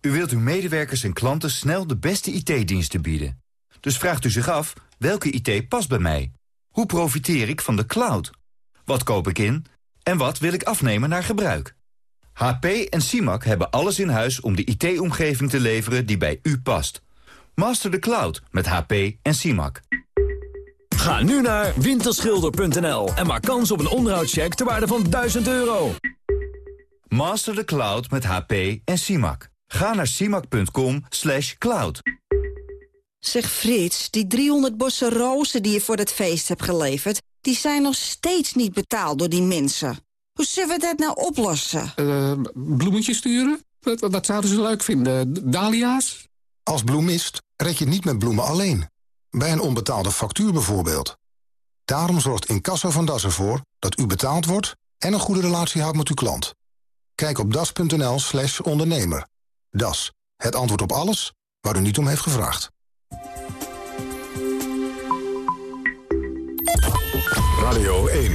U wilt uw medewerkers en klanten snel de beste IT-diensten bieden. Dus vraagt u zich af, welke IT past bij mij? Hoe profiteer ik van de cloud? Wat koop ik in? En wat wil ik afnemen naar gebruik? HP en CIMAC hebben alles in huis om de IT-omgeving te leveren die bij u past. Master the cloud met HP en CIMAC. Ga nu naar winterschilder.nl en maak kans op een onderhoudscheck ter waarde van 1000 euro. Master the cloud met HP en CIMAC. Ga naar CIMAC.com slash cloud. Zeg Frits, die 300 bossen rozen die je voor het feest hebt geleverd... die zijn nog steeds niet betaald door die mensen. Hoe zullen we dat nou oplossen? Uh, bloemetjes sturen? Wat, wat zouden ze leuk vinden? Dahlia's? Als bloemist red je niet met bloemen alleen. Bij een onbetaalde factuur bijvoorbeeld. Daarom zorgt Incasso van Das ervoor dat u betaald wordt... en een goede relatie houdt met uw klant. Kijk op das.nl slash ondernemer. Das, het antwoord op alles waar u niet om heeft gevraagd. Radio 1,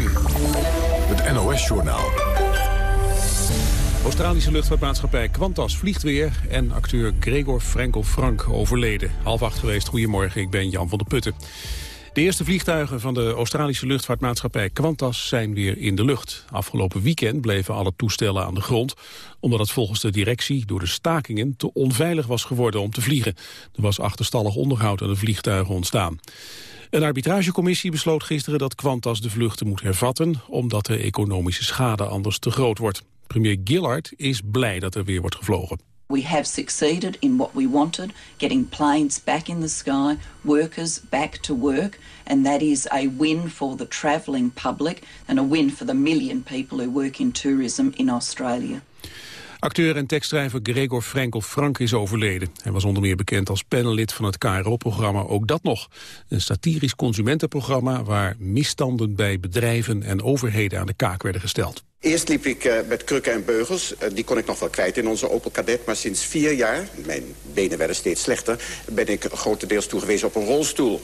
het NOS-journaal. Australische luchtvaartmaatschappij Qantas vliegt weer... en acteur Gregor Frenkel Frank overleden. Half acht geweest, goedemorgen, ik ben Jan van der Putten. De eerste vliegtuigen van de Australische luchtvaartmaatschappij Qantas zijn weer in de lucht. Afgelopen weekend bleven alle toestellen aan de grond... omdat het volgens de directie door de stakingen te onveilig was geworden om te vliegen. Er was achterstallig onderhoud aan de vliegtuigen ontstaan. Een arbitragecommissie besloot gisteren dat Qantas de vluchten moet hervatten... omdat de economische schade anders te groot wordt. Premier Gillard is blij dat er weer wordt gevlogen. We have succeeded in what we wanted, getting planes back in the sky, workers back to work, and that is a win for the travelling public and a win for the million people who work in tourism in Australia. Acteur en tekstschrijver Gregor Frenkel Frank is overleden. Hij was onder meer bekend als panellid van het KRO-programma Ook Dat Nog. Een satirisch consumentenprogramma waar misstanden bij bedrijven en overheden aan de kaak werden gesteld. Eerst liep ik uh, met krukken en beugels. Uh, die kon ik nog wel kwijt in onze Opel Kadett. Maar sinds vier jaar, mijn benen werden steeds slechter... ben ik grotendeels toegewezen op een rolstoel.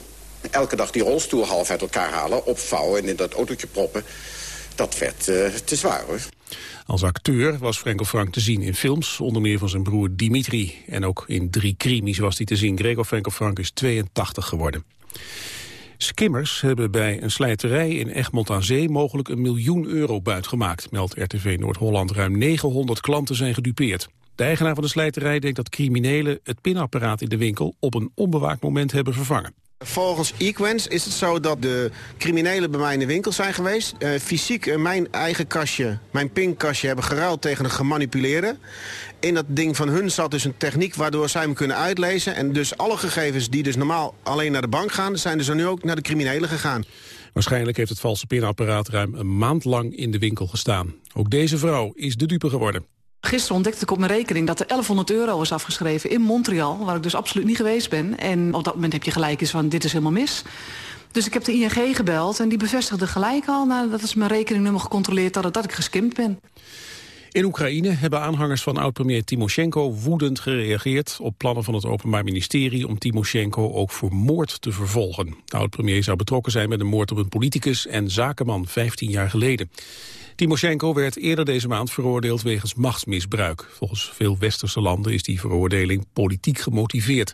Elke dag die rolstoel half uit elkaar halen, opvouwen... en in dat autootje proppen. Dat werd uh, te zwaar, hoor. Als acteur was Frenkel Frank te zien in films, onder meer van zijn broer Dimitri. En ook in drie krimis was hij te zien. Gregor Frenkel Frank is 82 geworden. Skimmers hebben bij een slijterij in Egmond aan Zee mogelijk een miljoen euro buitgemaakt, meldt RTV Noord-Holland. Ruim 900 klanten zijn gedupeerd. De eigenaar van de slijterij denkt dat criminelen het pinapparaat in de winkel op een onbewaakt moment hebben vervangen. Volgens Equens is het zo dat de criminelen bij mij in de winkel zijn geweest. Uh, fysiek uh, mijn eigen kastje, mijn pinkastje, hebben geruild tegen een gemanipuleerde. In dat ding van hun zat dus een techniek waardoor zij hem kunnen uitlezen. En dus alle gegevens die dus normaal alleen naar de bank gaan... zijn dus nu ook naar de criminelen gegaan. Waarschijnlijk heeft het valse pinapparaat ruim een maand lang in de winkel gestaan. Ook deze vrouw is de dupe geworden. Gisteren ontdekte ik op mijn rekening dat er 1100 euro is afgeschreven in Montreal... waar ik dus absoluut niet geweest ben. En op dat moment heb je gelijk eens van dit is helemaal mis. Dus ik heb de ING gebeld en die bevestigde gelijk al... nadat is mijn rekeningnummer gecontroleerd dat, dat ik geskimd ben. In Oekraïne hebben aanhangers van oud-premier Timoshenko woedend gereageerd op plannen van het Openbaar Ministerie om Timoshenko ook voor moord te vervolgen. De oud-premier zou betrokken zijn met de moord op een politicus en zakenman 15 jaar geleden. Timoshenko werd eerder deze maand veroordeeld wegens machtsmisbruik. Volgens veel westerse landen is die veroordeling politiek gemotiveerd.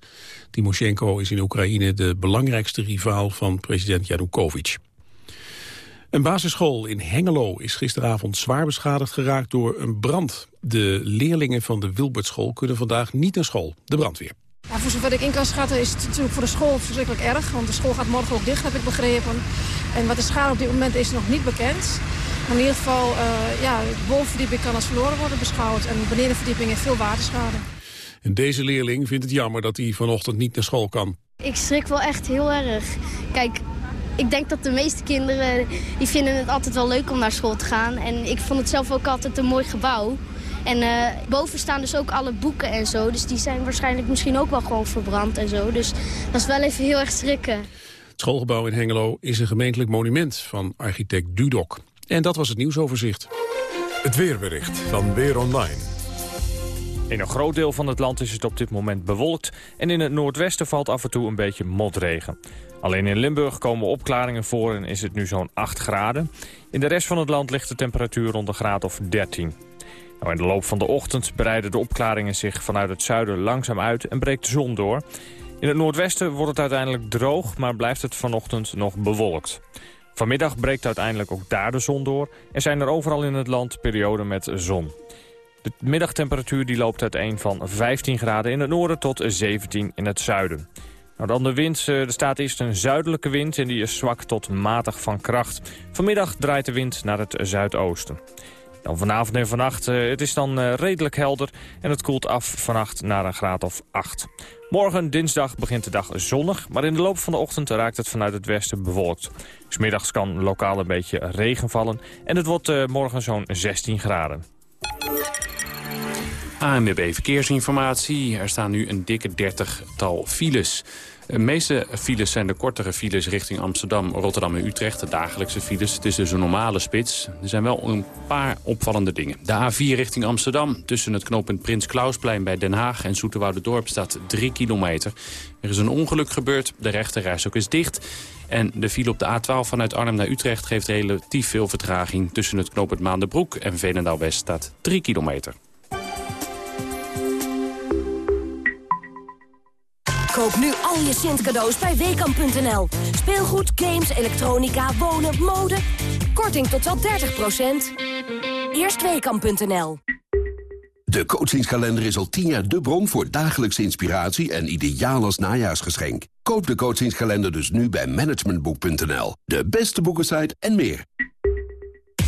Timoshenko is in Oekraïne de belangrijkste rivaal van president Yanukovych. Een basisschool in Hengelo is gisteravond zwaar beschadigd geraakt door een brand. De leerlingen van de Wilbertschool kunnen vandaag niet naar school. De brandweer. Ja, voor zover ik in kan schatten is het natuurlijk voor de school verschrikkelijk erg. Want de school gaat morgen ook dicht, heb ik begrepen. En wat de schade op dit moment is nog niet bekend. Maar in ieder geval, uh, ja, de bovenverdieping kan als verloren worden beschouwd. En de benedenverdieping heeft veel waterschade. En deze leerling vindt het jammer dat hij vanochtend niet naar school kan. Ik schrik wel echt heel erg. Kijk, ik denk dat de meeste kinderen die vinden het altijd wel leuk om naar school te gaan. En ik vond het zelf ook altijd een mooi gebouw. En uh, boven staan dus ook alle boeken en zo. Dus die zijn waarschijnlijk misschien ook wel gewoon verbrand en zo. Dus dat is wel even heel erg schrikken. Het schoolgebouw in Hengelo is een gemeentelijk monument van architect Dudok. En dat was het nieuwsoverzicht. Het weerbericht van Weer Online. In een groot deel van het land is het op dit moment bewolkt... en in het noordwesten valt af en toe een beetje motregen. Alleen in Limburg komen opklaringen voor en is het nu zo'n 8 graden. In de rest van het land ligt de temperatuur rond een graad of 13. Nou, in de loop van de ochtend breiden de opklaringen zich vanuit het zuiden langzaam uit en breekt de zon door. In het noordwesten wordt het uiteindelijk droog, maar blijft het vanochtend nog bewolkt. Vanmiddag breekt uiteindelijk ook daar de zon door... en zijn er overal in het land perioden met zon. De middagtemperatuur die loopt uiteen van 15 graden in het noorden tot 17 in het zuiden. Nou, dan de wind. Eh, er staat eerst een zuidelijke wind en die is zwak tot matig van kracht. Vanmiddag draait de wind naar het zuidoosten. Dan vanavond en vannacht, uh, het is dan uh, redelijk helder en het koelt af vannacht naar een graad of 8. Morgen, dinsdag, begint de dag zonnig, maar in de loop van de ochtend raakt het vanuit het westen bewolkt. Smiddags kan lokaal een beetje regen vallen en het wordt morgen zo'n 16 graden. ANWB Verkeersinformatie. Er staan nu een dikke dertigtal files. De meeste files zijn de kortere files richting Amsterdam, Rotterdam en Utrecht. De dagelijkse files. Het is dus een normale spits. Er zijn wel een paar opvallende dingen. De A4 richting Amsterdam. Tussen het knooppunt Prins Klausplein bij Den Haag en Dorp staat 3 kilometer. Er is een ongeluk gebeurd. De rechterreis ook is dicht. En de file op de A12 vanuit Arnhem naar Utrecht geeft relatief veel vertraging. Tussen het knooppunt Maandenbroek en Veenendaal-West staat 3 kilometer. Koop nu al je Sint cadeaus bij Weekamp.nl. Speelgoed, games, elektronica, wonen, mode. Korting tot wel 30%. Eerst Weekamp.nl. De coachingskalender is al tien jaar de bron voor dagelijkse inspiratie en ideaal als najaarsgeschenk. Koop de coachingskalender dus nu bij managementboek.nl. De beste boekensite en meer.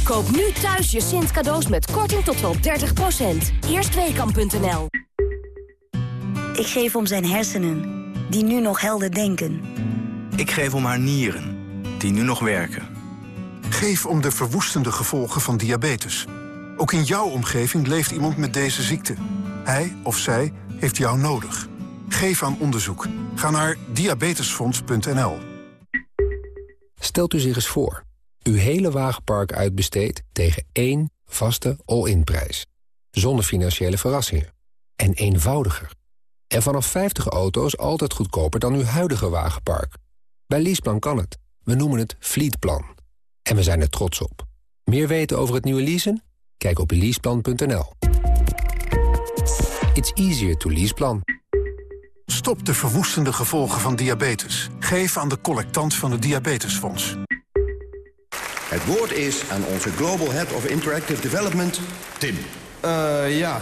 Koop nu thuis je Sint cadeaus met korting tot wel 30%. Eerst Weekamp.nl. Ik geef om zijn hersenen, die nu nog helder denken. Ik geef om haar nieren, die nu nog werken. Geef om de verwoestende gevolgen van diabetes. Ook in jouw omgeving leeft iemand met deze ziekte. Hij of zij heeft jou nodig. Geef aan onderzoek. Ga naar diabetesfonds.nl. Stelt u zich eens voor. Uw hele wagenpark uitbesteedt tegen één vaste all-in prijs. Zonder financiële verrassingen. En eenvoudiger. En vanaf 50 auto's altijd goedkoper dan uw huidige wagenpark. Bij Leaseplan kan het. We noemen het Fleetplan. En we zijn er trots op. Meer weten over het nieuwe leasen? Kijk op leaseplan.nl. It's easier to leaseplan. Stop de verwoestende gevolgen van diabetes. Geef aan de collectant van het Diabetesfonds. Het woord is aan onze Global Head of Interactive Development, Tim. Uh, ja,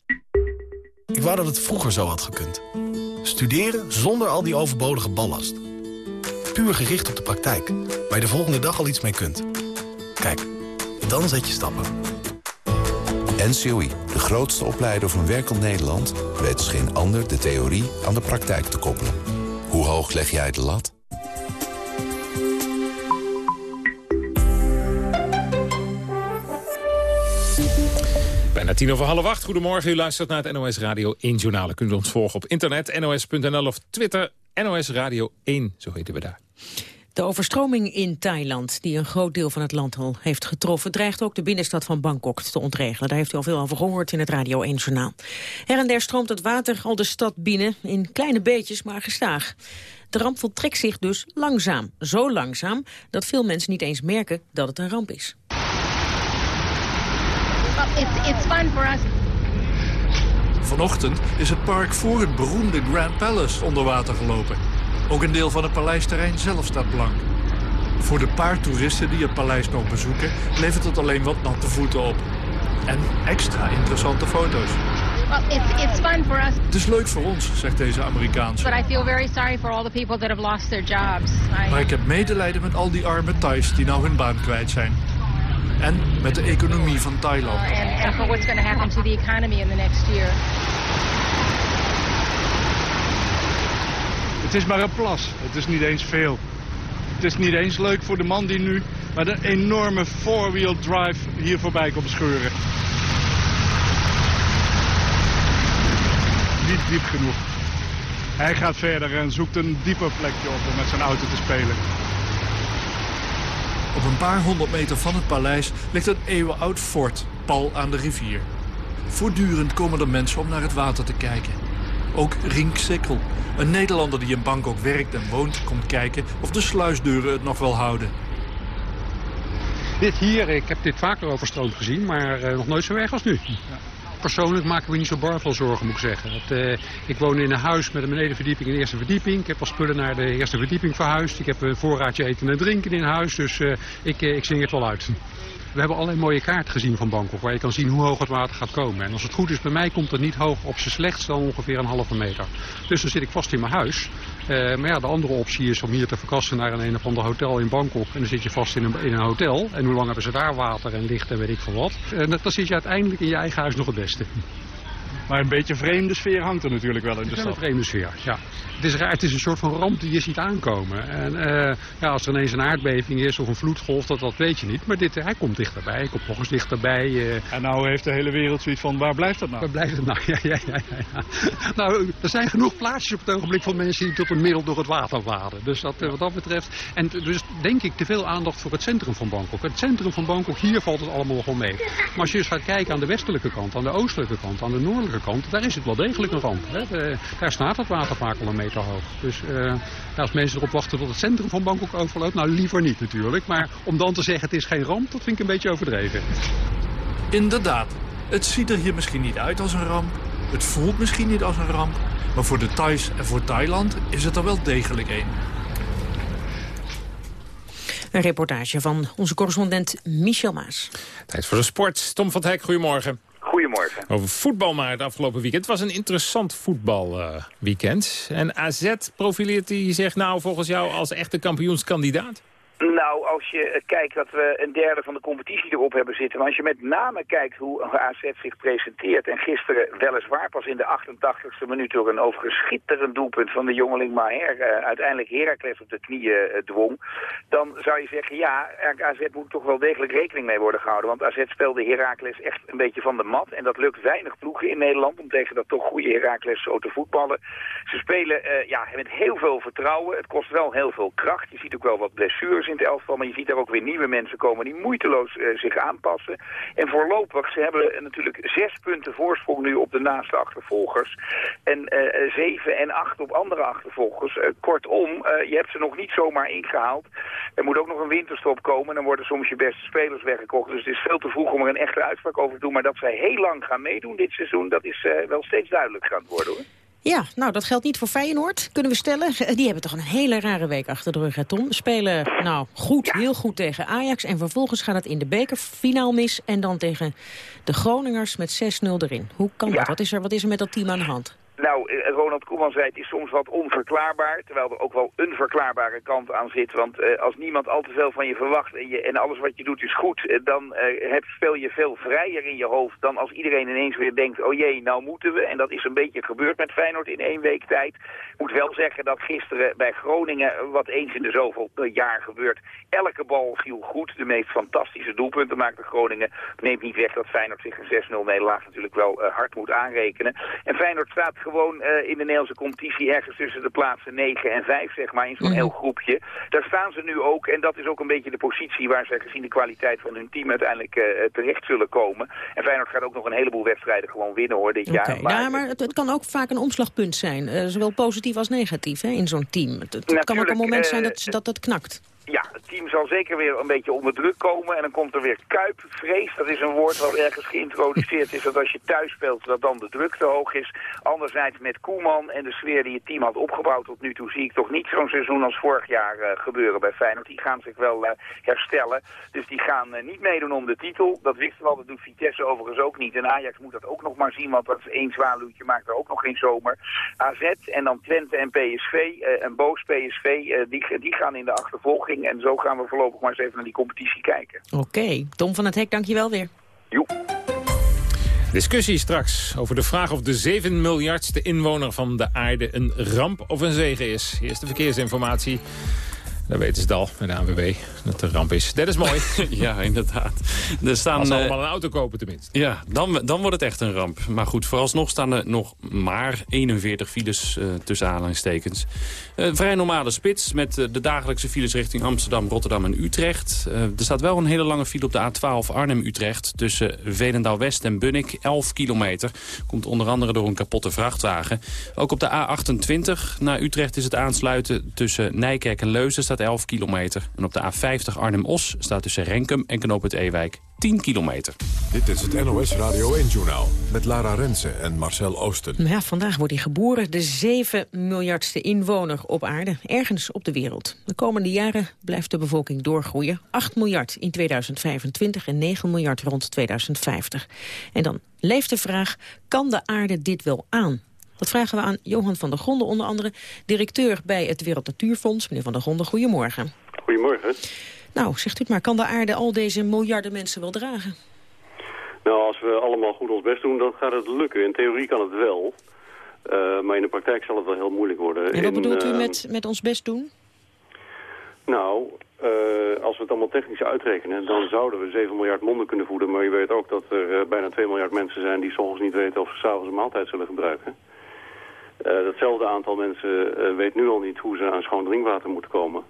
Ik wou dat het vroeger zo had gekund. Studeren zonder al die overbodige ballast. Puur gericht op de praktijk, waar je de volgende dag al iets mee kunt. Kijk, dan zet je stappen. NCOI, de grootste opleider van werkend Nederland... weet als geen ander de theorie aan de praktijk te koppelen. Hoe hoog leg jij de lat? Bijna tien over half acht. Goedemorgen, u luistert naar het NOS Radio 1 Journaal. kunt u ons volgen op internet, nos.nl of Twitter, NOS Radio 1, zo heten we daar. De overstroming in Thailand, die een groot deel van het land al heeft getroffen... dreigt ook de binnenstad van Bangkok te ontregelen. Daar heeft u al veel over gehoord in het Radio 1-journaal. Her en der stroomt het water al de stad binnen, in kleine beetjes, maar gestaag. De ramp voltrekt zich dus langzaam. Zo langzaam dat veel mensen niet eens merken dat het een ramp is. It's, it's fun for us. Vanochtend is het park voor het beroemde Grand Palace onder water gelopen. Ook een deel van het paleisterrein zelf staat blank. Voor de paar toeristen die het paleis nog bezoeken... levert het alleen wat natte voeten op. En extra interessante foto's. Well, it's, it's fun for us. Het is leuk voor ons, zegt deze Amerikaanse. But I feel very sorry for all the people that have lost their jobs. I... Maar ik heb medelijden met al die arme Thais die nou hun baan kwijt zijn. En met de economie van Thailand. And, and for what's going to happen to the economy in the next year. Het is maar een plas. Het is niet eens veel. Het is niet eens leuk voor de man die nu met een enorme four-wheel drive hier voorbij komt scheuren. Niet diep genoeg. Hij gaat verder en zoekt een dieper plekje op om met zijn auto te spelen. Op een paar honderd meter van het paleis ligt een eeuwenoud fort, pal aan de rivier. Voortdurend komen er mensen om naar het water te kijken. Ook Rink Sikkel, een Nederlander die in Bangkok werkt en woont, komt kijken of de sluisdeuren het nog wel houden. Dit hier, ik heb dit vaker overstroomd gezien, maar uh, nog nooit zo erg als nu. Persoonlijk maken we niet zo bar veel zorgen, moet ik zeggen. Dat, uh, ik woon in een huis met een benedenverdieping en een eerste verdieping. Ik heb al spullen naar de eerste verdieping verhuisd. Ik heb een voorraadje eten en drinken in huis, dus uh, ik, ik zing het wel uit. We hebben allerlei mooie kaarten gezien van Bangkok, waar je kan zien hoe hoog het water gaat komen. En als het goed is, bij mij komt het niet hoog, op zijn slechtst dan ongeveer een halve meter. Dus dan zit ik vast in mijn huis. Uh, maar ja, de andere optie is om hier te verkassen naar een een of ander hotel in Bangkok. En dan zit je vast in een, in een hotel. En hoe lang hebben ze daar water en licht en weet ik veel wat. En dan zit je uiteindelijk in je eigen huis nog het beste. Maar een beetje vreemde sfeer hangt er natuurlijk wel in de stad. Een vreemde sfeer, ja. Het is raar, het is een soort van ramp die je ziet aankomen. En uh, ja, als er ineens een aardbeving is of een vloedgolf, dat, dat weet je niet. Maar dit, hij komt dichterbij, hij komt nog eens dichterbij. Uh... En nou heeft de hele wereld zoiets van, waar blijft dat nou? Waar blijft het nou? Ja, ja, ja, ja. Nou, er zijn genoeg plaatsjes op het ogenblik van mensen die tot een middel door het water waden. Dus dat, wat dat betreft. En dus denk ik te veel aandacht voor het centrum van Bangkok. Het centrum van Bangkok, hier valt het allemaal nog wel mee. Maar als je eens gaat kijken aan de westelijke kant, aan de oostelijke kant, aan de noordelijke kant, daar is het wel degelijk een ramp. Hè? De, daar staat het water vaak al een meter hoog. Dus uh, als mensen erop wachten tot het centrum van Bangkok overloopt, nou liever niet natuurlijk. Maar om dan te zeggen het is geen ramp, dat vind ik een beetje overdreven. Inderdaad, het ziet er hier misschien niet uit als een ramp. Het voelt misschien niet als een ramp. Maar voor de Thais en voor Thailand is het er wel degelijk één. Een reportage van onze correspondent Michel Maas. Tijd voor de sport. Tom van Hek, goedemorgen. Goedemorgen. Over voetbal maar het afgelopen weekend. Het was een interessant voetbalweekend. Uh, en AZ profileert hij zich nou volgens jou als echte kampioenskandidaat? Nou, als je kijkt dat we een derde van de competitie erop hebben zitten... maar als je met name kijkt hoe AZ zich presenteert... en gisteren weliswaar pas in de 88ste minuut... door een overigens schitterend doelpunt van de jongeling Maher... Uh, uiteindelijk Heracles op de knieën uh, dwong... dan zou je zeggen, ja, AZ moet toch wel degelijk rekening mee worden gehouden. Want AZ speelde Heracles echt een beetje van de mat... en dat lukt weinig ploegen in Nederland... om tegen dat toch goede Heracles zo te voetballen. Ze spelen uh, ja, met heel veel vertrouwen. Het kost wel heel veel kracht. Je ziet ook wel wat blessures in het elftal, maar je ziet daar ook weer nieuwe mensen komen die moeiteloos uh, zich aanpassen. En voorlopig, ze hebben natuurlijk zes punten voorsprong nu op de naaste achtervolgers. En uh, zeven en acht op andere achtervolgers. Kortom, je hebt ze nog niet zomaar ingehaald. Er moet ook nog een winterstop komen. Dan worden soms je beste spelers weggekocht. Dus het is veel te vroeg om er een echte uitspraak over te doen. Maar dat zij heel lang gaan meedoen dit seizoen, dat is wel steeds duidelijk gaan worden hoor. Ja, nou dat geldt niet voor Feyenoord, kunnen we stellen. Die hebben toch een hele rare week achter de rug, hè Tom? Spelen nou goed, heel goed tegen Ajax. En vervolgens gaat het in de bekerfinaal mis. En dan tegen de Groningers met 6-0 erin. Hoe kan ja. dat? Wat is, er, wat is er met dat team aan de hand? Nou, Ronald Koeman zei het is soms wat onverklaarbaar. Terwijl er ook wel een verklaarbare kant aan zit. Want uh, als niemand al te veel van je verwacht en, je, en alles wat je doet is goed... Uh, dan uh, heb, speel je veel vrijer in je hoofd dan als iedereen ineens weer denkt... oh jee, nou moeten we. En dat is een beetje gebeurd met Feyenoord in één week tijd. Ik moet wel zeggen dat gisteren bij Groningen, wat eens in de zoveel jaar gebeurt... elke bal viel goed. De meest fantastische doelpunten maakte Groningen. Neemt niet weg dat Feyenoord zich een 6-0 nederlaag natuurlijk wel hard moet aanrekenen. En Feyenoord staat gewoon eh, in de Nederlandse competitie ergens tussen de plaatsen 9 en 5, zeg maar, in zo'n Mhm. heel groepje. Daar staan ze nu ook en dat is ook een beetje de positie waar ze gezien de kwaliteit van hun team uiteindelijk eh, terecht zullen komen. En Feyenoord gaat ook nog een heleboel wedstrijden gewoon winnen hoor dit jaar. ja, maar het, het kan ook vaak een omslagpunt zijn. eh, zowel positief als negatief hè, in zo'n team. Het, het kan ook een moment zijn eh, dat, dat het knakt. Ja, het team zal zeker weer een beetje onder druk komen. En dan komt er weer kuipvrees. Dat is een woord wat ergens geïntroduceerd is. Dat als je thuis speelt, dat dan de druk te hoog is. Anderzijds met Koeman en de sfeer die het team had opgebouwd tot nu toe... zie ik toch niet zo'n seizoen als vorig jaar eh, gebeuren bij Feyenoord. Die gaan zich wel eh, herstellen. Dus die gaan eh, niet meedoen om de titel. Dat wisten we al, dat doet Vitesse overigens ook niet. En Ajax moet dat ook nog maar zien, want dat is één zwaluwtje, maakt er ook nog geen zomer. AZ en dan Twente en PSV, en boos PSV, die, die gaan in de achtervolging. En zo gaan we voorlopig maar eens even naar die competitie kijken. Oké, Tom van het Hek, dankjewel weer. Discussie straks over de vraag of de 7 miljardste inwoner van de aarde een ramp of een zegen is. Eerste verkeersinformatie. Dat weten ze het al met de ANWB, dat het een ramp is. Dat is mooi. ja, inderdaad. Er staan, Als ze eh, allemaal een auto kopen tenminste. Ja, dan, dan wordt het echt een ramp. Maar goed, vooralsnog staan er nog maar 41 files eh, tussen aanhalingstekens. Eh, vrij normale spits met de dagelijkse files richting Amsterdam, Rotterdam en Utrecht. Er staat wel een hele lange file op de A12 Arnhem-Utrecht... tussen Velendaal-West en Bunnik, 11 kilometer. Komt onder andere door een kapotte vrachtwagen. Ook op de A28 naar Utrecht is het aansluiten tussen Nijkerk en Leusden staat 11 kilometer. En op de A50 Arnhem-Os staat tussen Renkum en Knoop het Ewijk 10 kilometer. Dit is het NOS Radio 1-journaal met Lara Rensen en Marcel Oosten. Nou Ja, vandaag wordt hij geboren, de 7 miljardste inwoner op aarde, ergens op de wereld. De komende jaren blijft de bevolking doorgroeien. 8 miljard in 2025 en 9 miljard rond 2050. En dan leeft de vraag, kan de aarde dit wel aan? Dat vragen we aan Johan van der Gronden, onder andere directeur bij het Wereld Natuurfonds. Meneer van der Gronden, goedemorgen. Goedemorgen. Nou, zegt u het maar, kan de aarde al deze miljarden mensen wel dragen? Nou, als we allemaal goed ons best doen, dan gaat het lukken. In theorie kan het wel. Eh, maar in de praktijk zal het wel heel moeilijk worden. En wat In, bedoelt u eh, met, met ons best doen? Nou, eh, als we het allemaal technisch uitrekenen, dan zouden we 7 miljard monden kunnen voeden. Maar je weet ook dat er bijna 2 miljard mensen zijn die soms niet weten of ze s'avonds een maaltijd zullen gebruiken. Eh, datzelfde aantal mensen eh, weet nu al niet hoe ze aan schoon drinkwater moeten komen.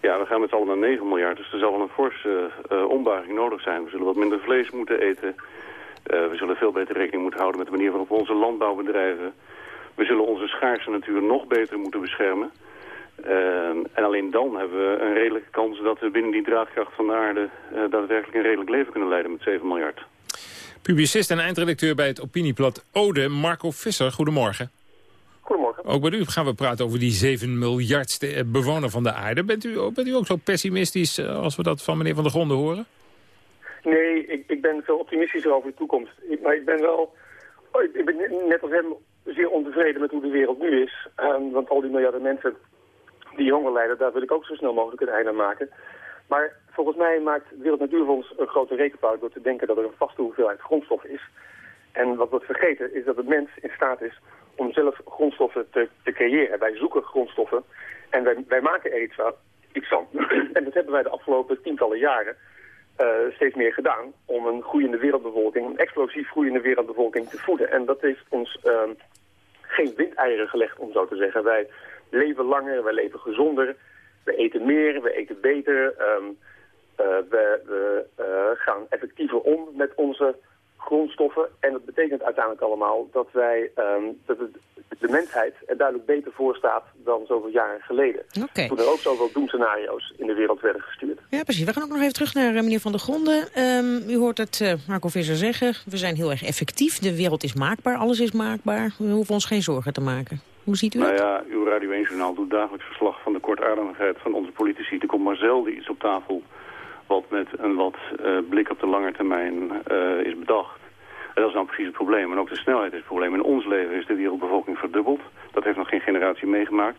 Ja, we gaan met z'n allen naar 9 miljard, dus er zal wel een forse eh, ombuiging nodig zijn. We zullen wat minder vlees moeten eten. We zullen veel beter rekening moeten houden met de manier waarop onze landbouw bedrijven. We zullen onze schaarse natuur nog beter moeten beschermen. En alleen dan hebben we een redelijke kans dat we binnen die draagkracht van de aarde daadwerkelijk een redelijk leven kunnen leiden met 7 miljard. Publicist en eindredacteur bij het opinieblad Ode, Marco Visser. Goedemorgen. Goedemorgen. Ook bij u gaan we praten over die 7 miljardste eh, bewoner van de aarde. Bent u, bent u ook zo pessimistisch eh, als we dat van meneer Van der Gronden horen? Nee, ik, ik ben veel optimistischer over de toekomst. Ik- maar ik ben wel, oh, ik, ben net als hem zeer ontevreden met hoe de wereld nu is. Ehm, want al die miljarden mensen die honger lijden, daar wil ik ook zo snel mogelijk een einde aan maken. Maar volgens mij maakt het Wereld Natuurfonds een grote rekenfout door te denken dat er een vaste hoeveelheid grondstof is. En wat wordt vergeten is dat de mens in staat is om zelf grondstoffen te, te creëren. Wij zoeken grondstoffen en wij, wij maken er iets, iets van. en dat hebben wij de afgelopen tientallen jaren eh, steeds meer gedaan om een groeiende wereldbevolking, een explosief groeiende wereldbevolking te voeden. En dat heeft ons ehm, geen windeieren gelegd, om zo te zeggen. Wij leven langer, wij leven gezonder, we eten meer, we eten beter. ehm, eh, we we eh, gaan effectiever om met onze grondstoffen. En dat betekent uiteindelijk allemaal dat wij ehm, dat het, de mensheid er duidelijk beter voor staat dan zoveel jaren geleden. Toen er ook zoveel doemscenario's in de wereld werden gestuurd. Ja, precies. We gaan ook nog even terug naar eh, meneer Van der Gronden. Ehm, u hoort het eh, Marco Visser zeggen. We zijn heel erg effectief. De wereld is maakbaar. Alles is maakbaar. We hoeven ons geen zorgen te maken. Hoe ziet u Nou dat? ja, uw Radio 1-journaal doet dagelijks verslag van de kortaardigheid van onze politici. Er komt maar zelden iets op tafel wat met een wat eh, blik op de lange termijn eh, is bedacht. En dat is dan precies het probleem. En ook de snelheid is het probleem. In ons leven is de wereldbevolking verdubbeld. Dat heeft nog geen generatie meegemaakt.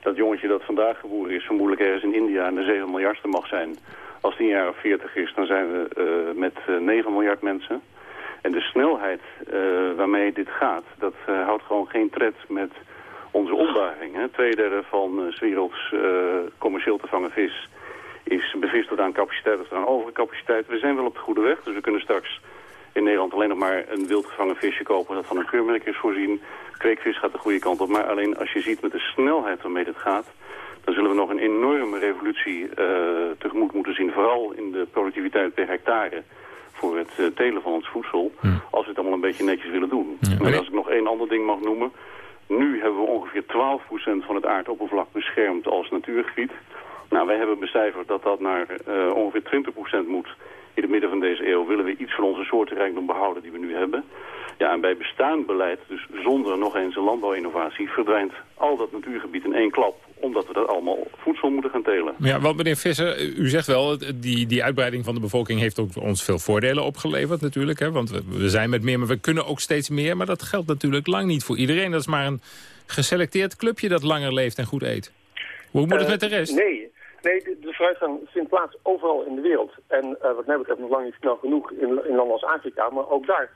Dat jongetje dat vandaag geboren is, vermoedelijk ergens in India en de 7 miljardste mag zijn. Als die jaar of 40 is, dan zijn we eh, met eh, 9 miljard mensen. En de snelheid waarmee dit gaat, dat houdt gewoon geen tred met onze. Hè. Tweederde van 's werelds commercieel te vangen vis is bevist tot aan capaciteit of aan overcapaciteit. We zijn wel op de goede weg, dus we kunnen straks in Nederland alleen nog maar een wild gevangen visje kopen dat van een keurmerk is voorzien. Kweekvis gaat de goede kant op, maar alleen als je ziet met de snelheid waarmee dit gaat, dan zullen we nog een enorme revolutie uh, tegemoet moeten zien. Vooral in de productiviteit per hectare voor het uh, telen van ons voedsel, als we het allemaal een beetje netjes willen doen. Maar als ik nog één ander ding mag noemen, nu hebben we ongeveer 12% van het aardoppervlak beschermd als natuurgebied. Nou, wij hebben becijferd dat dat naar uh, ongeveer 20% moet in het midden van deze eeuw. Willen we iets van onze soortenrijkdom behouden die we nu hebben. Ja, en bij bestaand beleid, dus zonder nog eens een landbouwinnovatie... verdwijnt al dat natuurgebied in één klap omdat we dat allemaal voedsel moeten gaan telen. Ja, want meneer Visser, u zegt wel, die, die uitbreiding van de bevolking heeft ook ons veel voordelen opgeleverd natuurlijk. Hè? Want we, we zijn met meer, maar we kunnen ook steeds meer. Maar dat geldt natuurlijk lang niet voor iedereen. Dat is maar een geselecteerd clubje dat langer leeft en goed eet. Hoe moet het met de rest? Nee, Nee, de, de vooruitgang vindt plaats overal in de wereld. En uh, wat mij betreft nog lang niet snel genoeg in, in landen als Afrika. Maar ook daar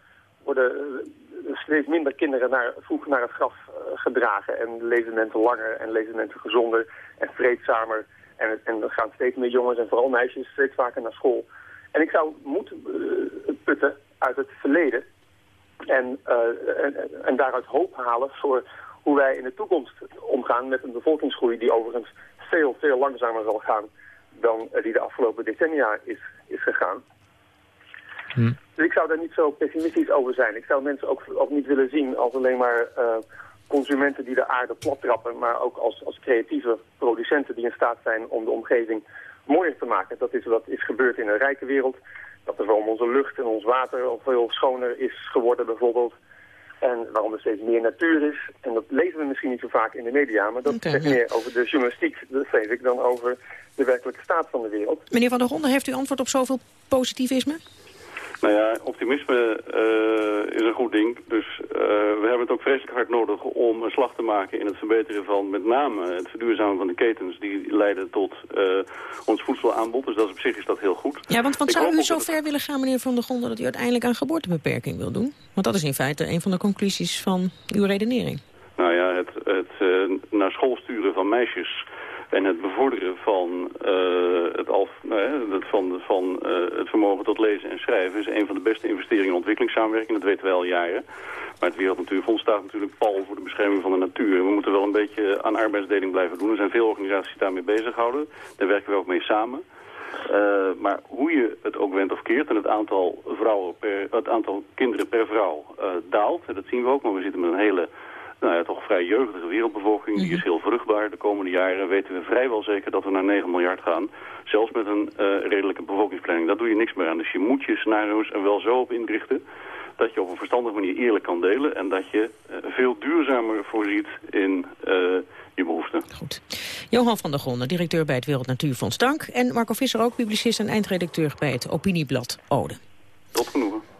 worden uh, steeds minder kinderen naar, vroeg naar het graf uh, gedragen. En leven mensen langer en leven mensen gezonder en vreedzamer. En, en er gaan steeds meer jongens en vooral meisjes steeds vaker naar school. En ik zou moeten putten uit het verleden. En, en, en daaruit hoop halen voor hoe wij in de toekomst omgaan met een bevolkingsgroei die overigens veel, veel langzamer zal gaan dan die de afgelopen decennia is, is gegaan. Hm. Dus ik zou daar niet zo pessimistisch over zijn. Ik zou mensen ook, ook niet willen zien als alleen maar uh, consumenten die de aarde plat trappen, maar ook als, als creatieve producenten die in staat zijn om de omgeving mooier te maken. Dat is wat is gebeurd in een rijke wereld. Dat er waarom onze lucht en ons water al veel schoner is geworden bijvoorbeeld. En waarom er steeds meer natuur is. En dat lezen we misschien niet zo vaak in de media. Maar dat okay, zegt meer over de journalistiek, dat ik, dan over de werkelijke staat van de wereld. Meneer Van der Ronde, heeft u antwoord op zoveel positivisme? Nou ja, optimisme uh, is een goed ding. Dus uh, we hebben het ook vreselijk hard nodig om een slag te maken in het verbeteren van met name het verduurzamen van de ketens. Die leiden tot uh, ons voedselaanbod. Dus dat is op zich is dat heel goed. Ja, want, want zou u zo ver willen gaan, meneer Van der Gronden, dat u uiteindelijk aan geboortebeperking wil doen? Want dat is in feite een van de conclusies van uw redenering. Nou ja, het, het naar school sturen van meisjes en het bevorderen van, uh, het, alf, uh, van, van uh, het vermogen tot lezen en schrijven is een van de beste investeringen in ontwikkelingssamenwerking. Dat weten we al jaren. Maar het Wereld Natuurfonds staat natuurlijk pal voor de bescherming van de natuur. we moeten wel een beetje aan arbeidsdeling blijven doen. Er zijn veel organisaties die daarmee bezighouden. Daar werken we ook mee samen. Uh, maar hoe je het ook went of keert en het aantal, vrouwen per, het aantal kinderen per vrouw daalt, dat zien we ook, maar we zitten met een hele nou ja, toch vrij jeugdige wereldbevolking. Die is heel vruchtbaar. De komende jaren weten we vrijwel zeker dat we naar 9 miljard gaan. Zelfs met een uh, redelijke bevolkingsplanning. Daar doe je niks meer aan. Dus je moet je scenario's er wel zo op inrichten dat je op een verstandige manier eerlijk kan delen... en dat je uh, veel duurzamer voorziet in uh, je behoeften. Goed. Johan van der Gronden, directeur bij het Wereld Natuurfonds Dank. En Marco Visser ook, publicist en eindredacteur bij het Opinieblad Ode. Tot genoegen.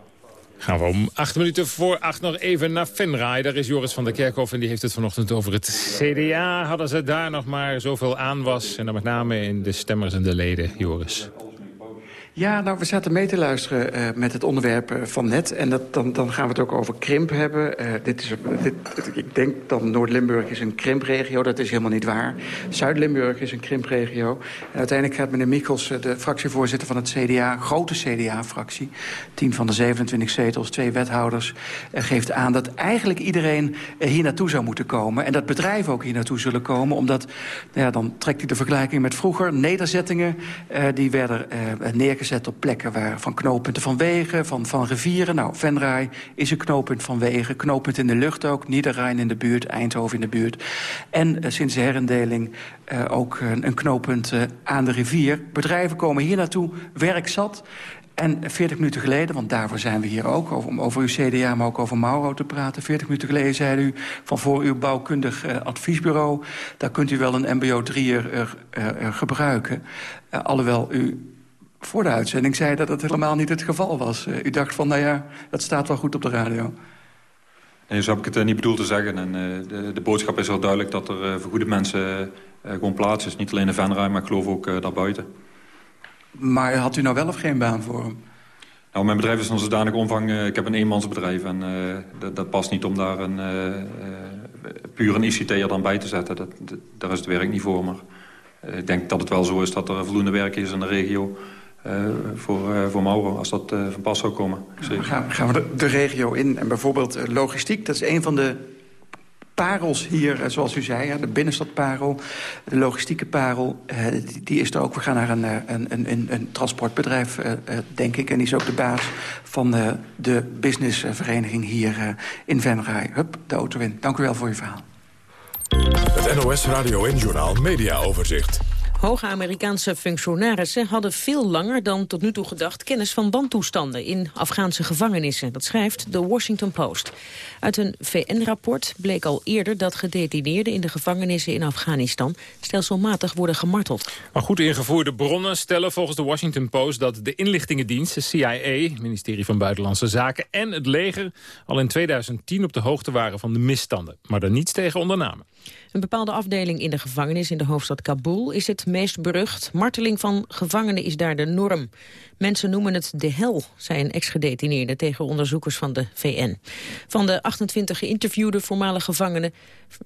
Gaan we om acht minuten voor acht nog even naar Venray. Daar is Joris van der Kerkhof en die heeft het vanochtend over het CDA. Hadden ze daar nog maar zoveel aan was. En dan met name in de stemmers en de leden, Joris. Ja, nou, we zaten mee te luisteren uh, met het onderwerp uh, van net. En dat, dan, dan gaan we het ook over krimp hebben. Uh, dit is, dit, ik denk dat Noord-Limburg is een krimpregio. Dat is helemaal niet waar. Zuid-Limburg is een krimpregio. En uiteindelijk gaat meneer Mikkels, de fractievoorzitter van het CDA... grote CDA-fractie, 10 van de 27 zetels, twee wethouders... geeft aan dat eigenlijk iedereen hier naartoe zou moeten komen. En dat bedrijven ook hier naartoe zullen komen. Omdat, nou ja, dan trekt hij de vergelijking met vroeger. Nederzettingen, die werden neergezet gezet op plekken waar, van knooppunten van wegen, van, van rivieren. Nou, Venray is een knooppunt van wegen, knooppunt in de lucht ook. Niederrijn in de buurt, Eindhoven in de buurt. En uh, sinds de herindeling uh, ook een, een knooppunt uh, aan de rivier. Bedrijven komen hier naartoe, werk zat. En 40 minuten geleden, want daarvoor zijn we hier ook... om over uw CDA, maar ook over Mauro te praten... 40 minuten geleden zei u van voor uw bouwkundig adviesbureau... daar kunt u wel een mbo 3'er uh, uh, gebruiken. alhoewel u voor de uitzending zei dat het helemaal niet het geval was. Uh, u dacht van, nou ja, dat staat wel goed op de radio. Nee, zo heb ik het uh, niet bedoeld te zeggen. En, uh, de, de, boodschap is heel duidelijk dat er voor goede mensen gewoon plaats is. Niet alleen in Venray, maar ik geloof ook daarbuiten. Maar had u nou wel of geen baan voor hem? Nou, mijn bedrijf is van zodanig omvang. ik heb een eenmansbedrijf en dat, dat, past niet om daar een, puur een ICT'er dan bij te zetten. Dat, dat, daar is het werk niet voor. Maar ik denk dat het wel zo is dat er voldoende werk is in de regio voor, voor Mauro, als dat van pas zou komen. Gaan, gaan we de, de, regio in en bijvoorbeeld logistiek, dat is een van de parels hier, eh, zoals u zei, de binnenstadparel, de logistieke parel, eh, die is er ook. We gaan naar een, eh, een, een, een transportbedrijf, denk ik. En die is ook de baas van de businessvereniging hier in Venray. Hup, de auto in. Dank u wel voor uw verhaal. Het NOS Radio en Journal Media Overzicht. Hoge Amerikaanse functionarissen hadden veel langer dan tot nu toe gedacht kennis van wantoestanden in Afghaanse gevangenissen. Dat schrijft de Washington Post. Uit een VN-rapport bleek al eerder dat gedetineerden in de gevangenissen in Afghanistan stelselmatig worden gemarteld. Maar goed ingevoerde bronnen stellen volgens de Washington Post dat de inlichtingendienst, de CIA, ministerie van Buitenlandse Zaken en het leger al in 2010 op de hoogte waren van de misstanden, maar er niets tegen ondernamen. Een bepaalde afdeling in de gevangenis in de hoofdstad Kabul is het meest berucht. Marteling van gevangenen is daar de norm. Mensen noemen het de hel, zei een ex-gedetineerde tegen onderzoekers van de VN. Van de 28 geïnterviewde voormalige gevangenen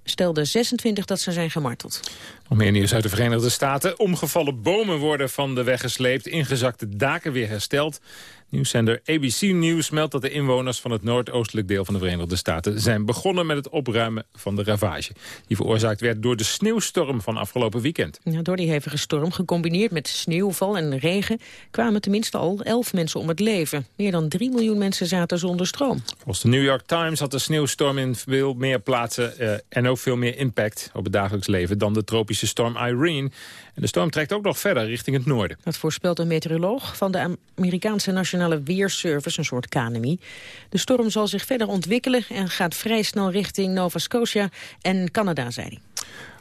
stelden 26 dat ze zijn gemarteld. Nog meer nieuws uit de Verenigde Staten. Omgevallen bomen worden van de weg gesleept, ingezakte daken weer hersteld. Nieuwszender ABC News meldt dat de inwoners van het noordoostelijk deel van de Verenigde Staten zijn begonnen met het opruimen van de ravage. Die veroorzaakt werd door de sneeuwstorm van afgelopen weekend. Ja, door die hevige storm, gecombineerd met sneeuwval en regen, kwamen tenminste al 11 mensen om het leven. Meer dan 3 miljoen mensen zaten zonder stroom. Volgens de New York Times had de sneeuwstorm in veel meer plaatsen uh, en ook veel meer impact op het dagelijks leven dan de tropische storm Irene. En de storm trekt ook nog verder richting het noorden. Dat voorspelt een meteoroloog van de Amerikaanse Nationale Weerservice, een soort KNMI. De storm zal zich verder ontwikkelen en gaat vrij snel richting Nova Scotia en Canada, zei hij.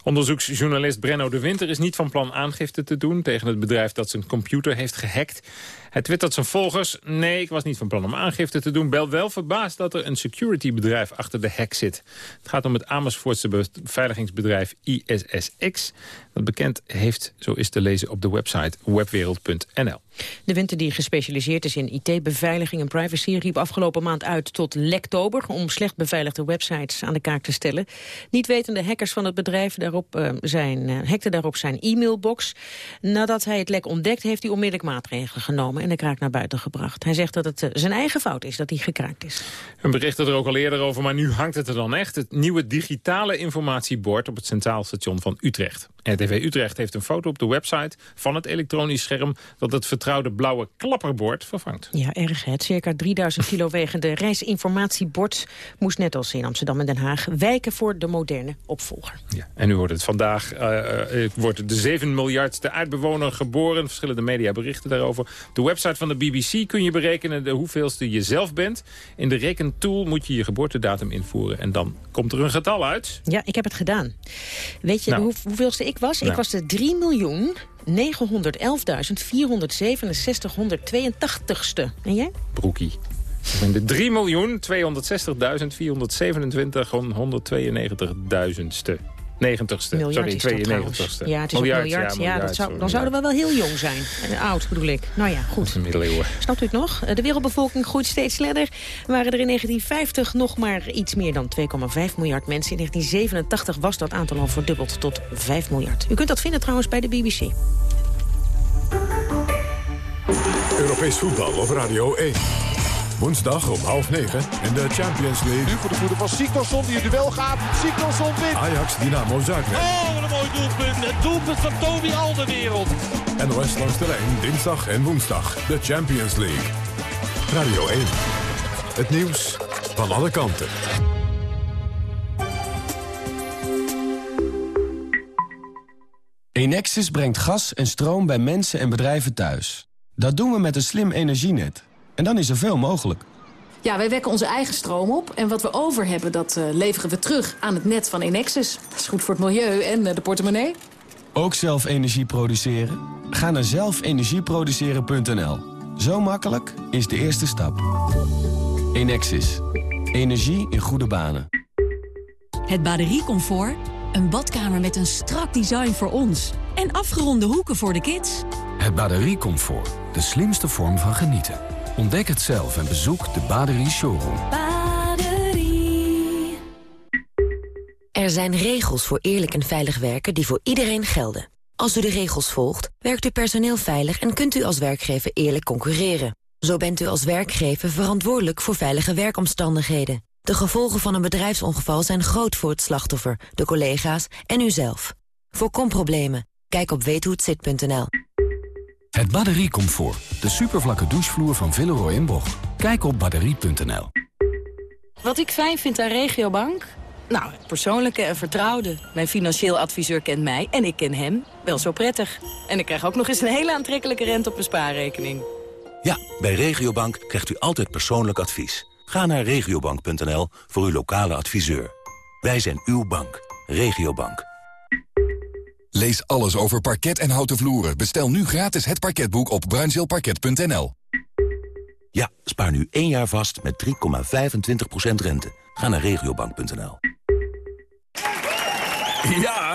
Onderzoeksjournalist Brenno de Winter is niet van plan aangifte te doen... tegen het bedrijf dat zijn computer heeft gehackt. Hij twittert zijn volgers... nee, ik was niet van plan om aangifte te doen. Bel wel verbaasd dat er een security-bedrijf achter de hack zit. Het gaat om het Amersfoortse beveiligingsbedrijf ISSX... dat bekend heeft, zo is te lezen op de website webwereld.nl. De winter die gespecialiseerd is in IT-beveiliging en privacy... riep afgelopen maand uit tot lektober... om slecht beveiligde websites aan de kaak te stellen. Niet wetende hackers van het bedrijf daarop, uh, zijn, uh, hackten daarop zijn e-mailbox. Nadat hij het lek ontdekt, heeft hij onmiddellijk maatregelen genomen... en de kraak naar buiten gebracht. Hij zegt dat het uh, zijn eigen fout is dat hij gekraakt is. Een bericht er ook al eerder over, maar nu hangt het er dan echt. Het nieuwe digitale informatiebord op het Centraal Station van Utrecht. RTV Utrecht heeft een foto op de website van het elektronisch scherm... dat het vertrouwde blauwe klapperbord vervangt. Ja, erg. Het circa 3000 kilo wegende reisinformatiebord... moest net als in Amsterdam en Den Haag wijken voor de moderne opvolger. Ja, en nu wordt het vandaag uh, uh, wordt de 7 miljardste aardbewoner geboren. Verschillende media berichten daarover. De website van de BBC kun je berekenen de hoeveelste je zelf bent. In de rekentool moet je je geboortedatum invoeren. En dan komt er een getal uit. Ja, ik heb het gedaan. Weet je nou. hoe, hoeveelste ik was? Nou. Ik was de 3 miljoen 911.467 182ste. En jij? Broekie. Ik ben de 3 miljoen 260.497.192.000ste. 90ste, sorry, 92ste. Ja, het is miljard, een miljard. Ja, ja dat zou, dan zouden we wel heel jong zijn. En oud bedoel ik. Nou ja, goed. Middeleeuwen. Snapt u het nog? De wereldbevolking groeit steeds sneller. Waren er in 1950 nog maar iets meer dan 2,5 miljard mensen. In 1987 was dat aantal al verdubbeld tot 5 miljard. U kunt dat vinden trouwens bij de BBC. Europees voetbal op Radio 1. Woensdag om half negen in de Champions League. Nu voor de voeten van Siktorsson die het duel gaat. Siktorsson wint. Ajax Dynamo Zagreb. Oh, wat een mooi doelpunt. Het doelpunt van Toby Alderwereld. NOS langs de lijn dinsdag en woensdag. De Champions League. Radio 1. Het nieuws van alle kanten. Enexis brengt gas en stroom bij mensen en bedrijven thuis. Dat doen we met een slim energienet. En dan is er veel mogelijk. Ja, wij wekken onze eigen stroom op. En wat we over hebben, dat uh, leveren we terug aan het net van Enexis. Dat is goed voor het milieu en uh, de portemonnee. Ook zelf energie produceren? Ga naar zelfenergieproduceren.nl. Zo makkelijk is de eerste stap. Enexis. Energie in goede banen. Het bateriecomfort. Een badkamer met een strak design voor ons. En afgeronde hoeken voor de kids. Het bateriecomfort. De slimste vorm van genieten. Ontdek het zelf en bezoek de Baderie Showroom. Baderie. Er zijn regels voor eerlijk en veilig werken die voor iedereen gelden. Als u de regels volgt, werkt uw personeel veilig en kunt u als werkgever eerlijk concurreren. Zo bent u als werkgever verantwoordelijk voor veilige werkomstandigheden. De gevolgen van een bedrijfsongeval zijn groot voor het slachtoffer, de collega's en uzelf. Voorkom problemen. Kijk op weethohetzit.nl. Het batteriecomfort. De supervlakke douchevloer van Villeroy en Boch. Kijk op batterie.nl. Wat ik fijn vind aan Regiobank? Nou, persoonlijke en vertrouwde. Mijn financieel adviseur kent mij en ik ken hem wel zo prettig. En ik krijg ook nog eens een hele aantrekkelijke rente op mijn spaarrekening. Ja, bij Regiobank krijgt u altijd persoonlijk advies. Ga naar regiobank.nl voor uw lokale adviseur. Wij zijn uw bank. Regiobank. Lees alles over parket en houten vloeren. Bestel nu gratis het parketboek op bruinzeelparket.nl. Ja, spaar nu één jaar vast met 3,25% rente. Ga naar regiobank.nl. Ja,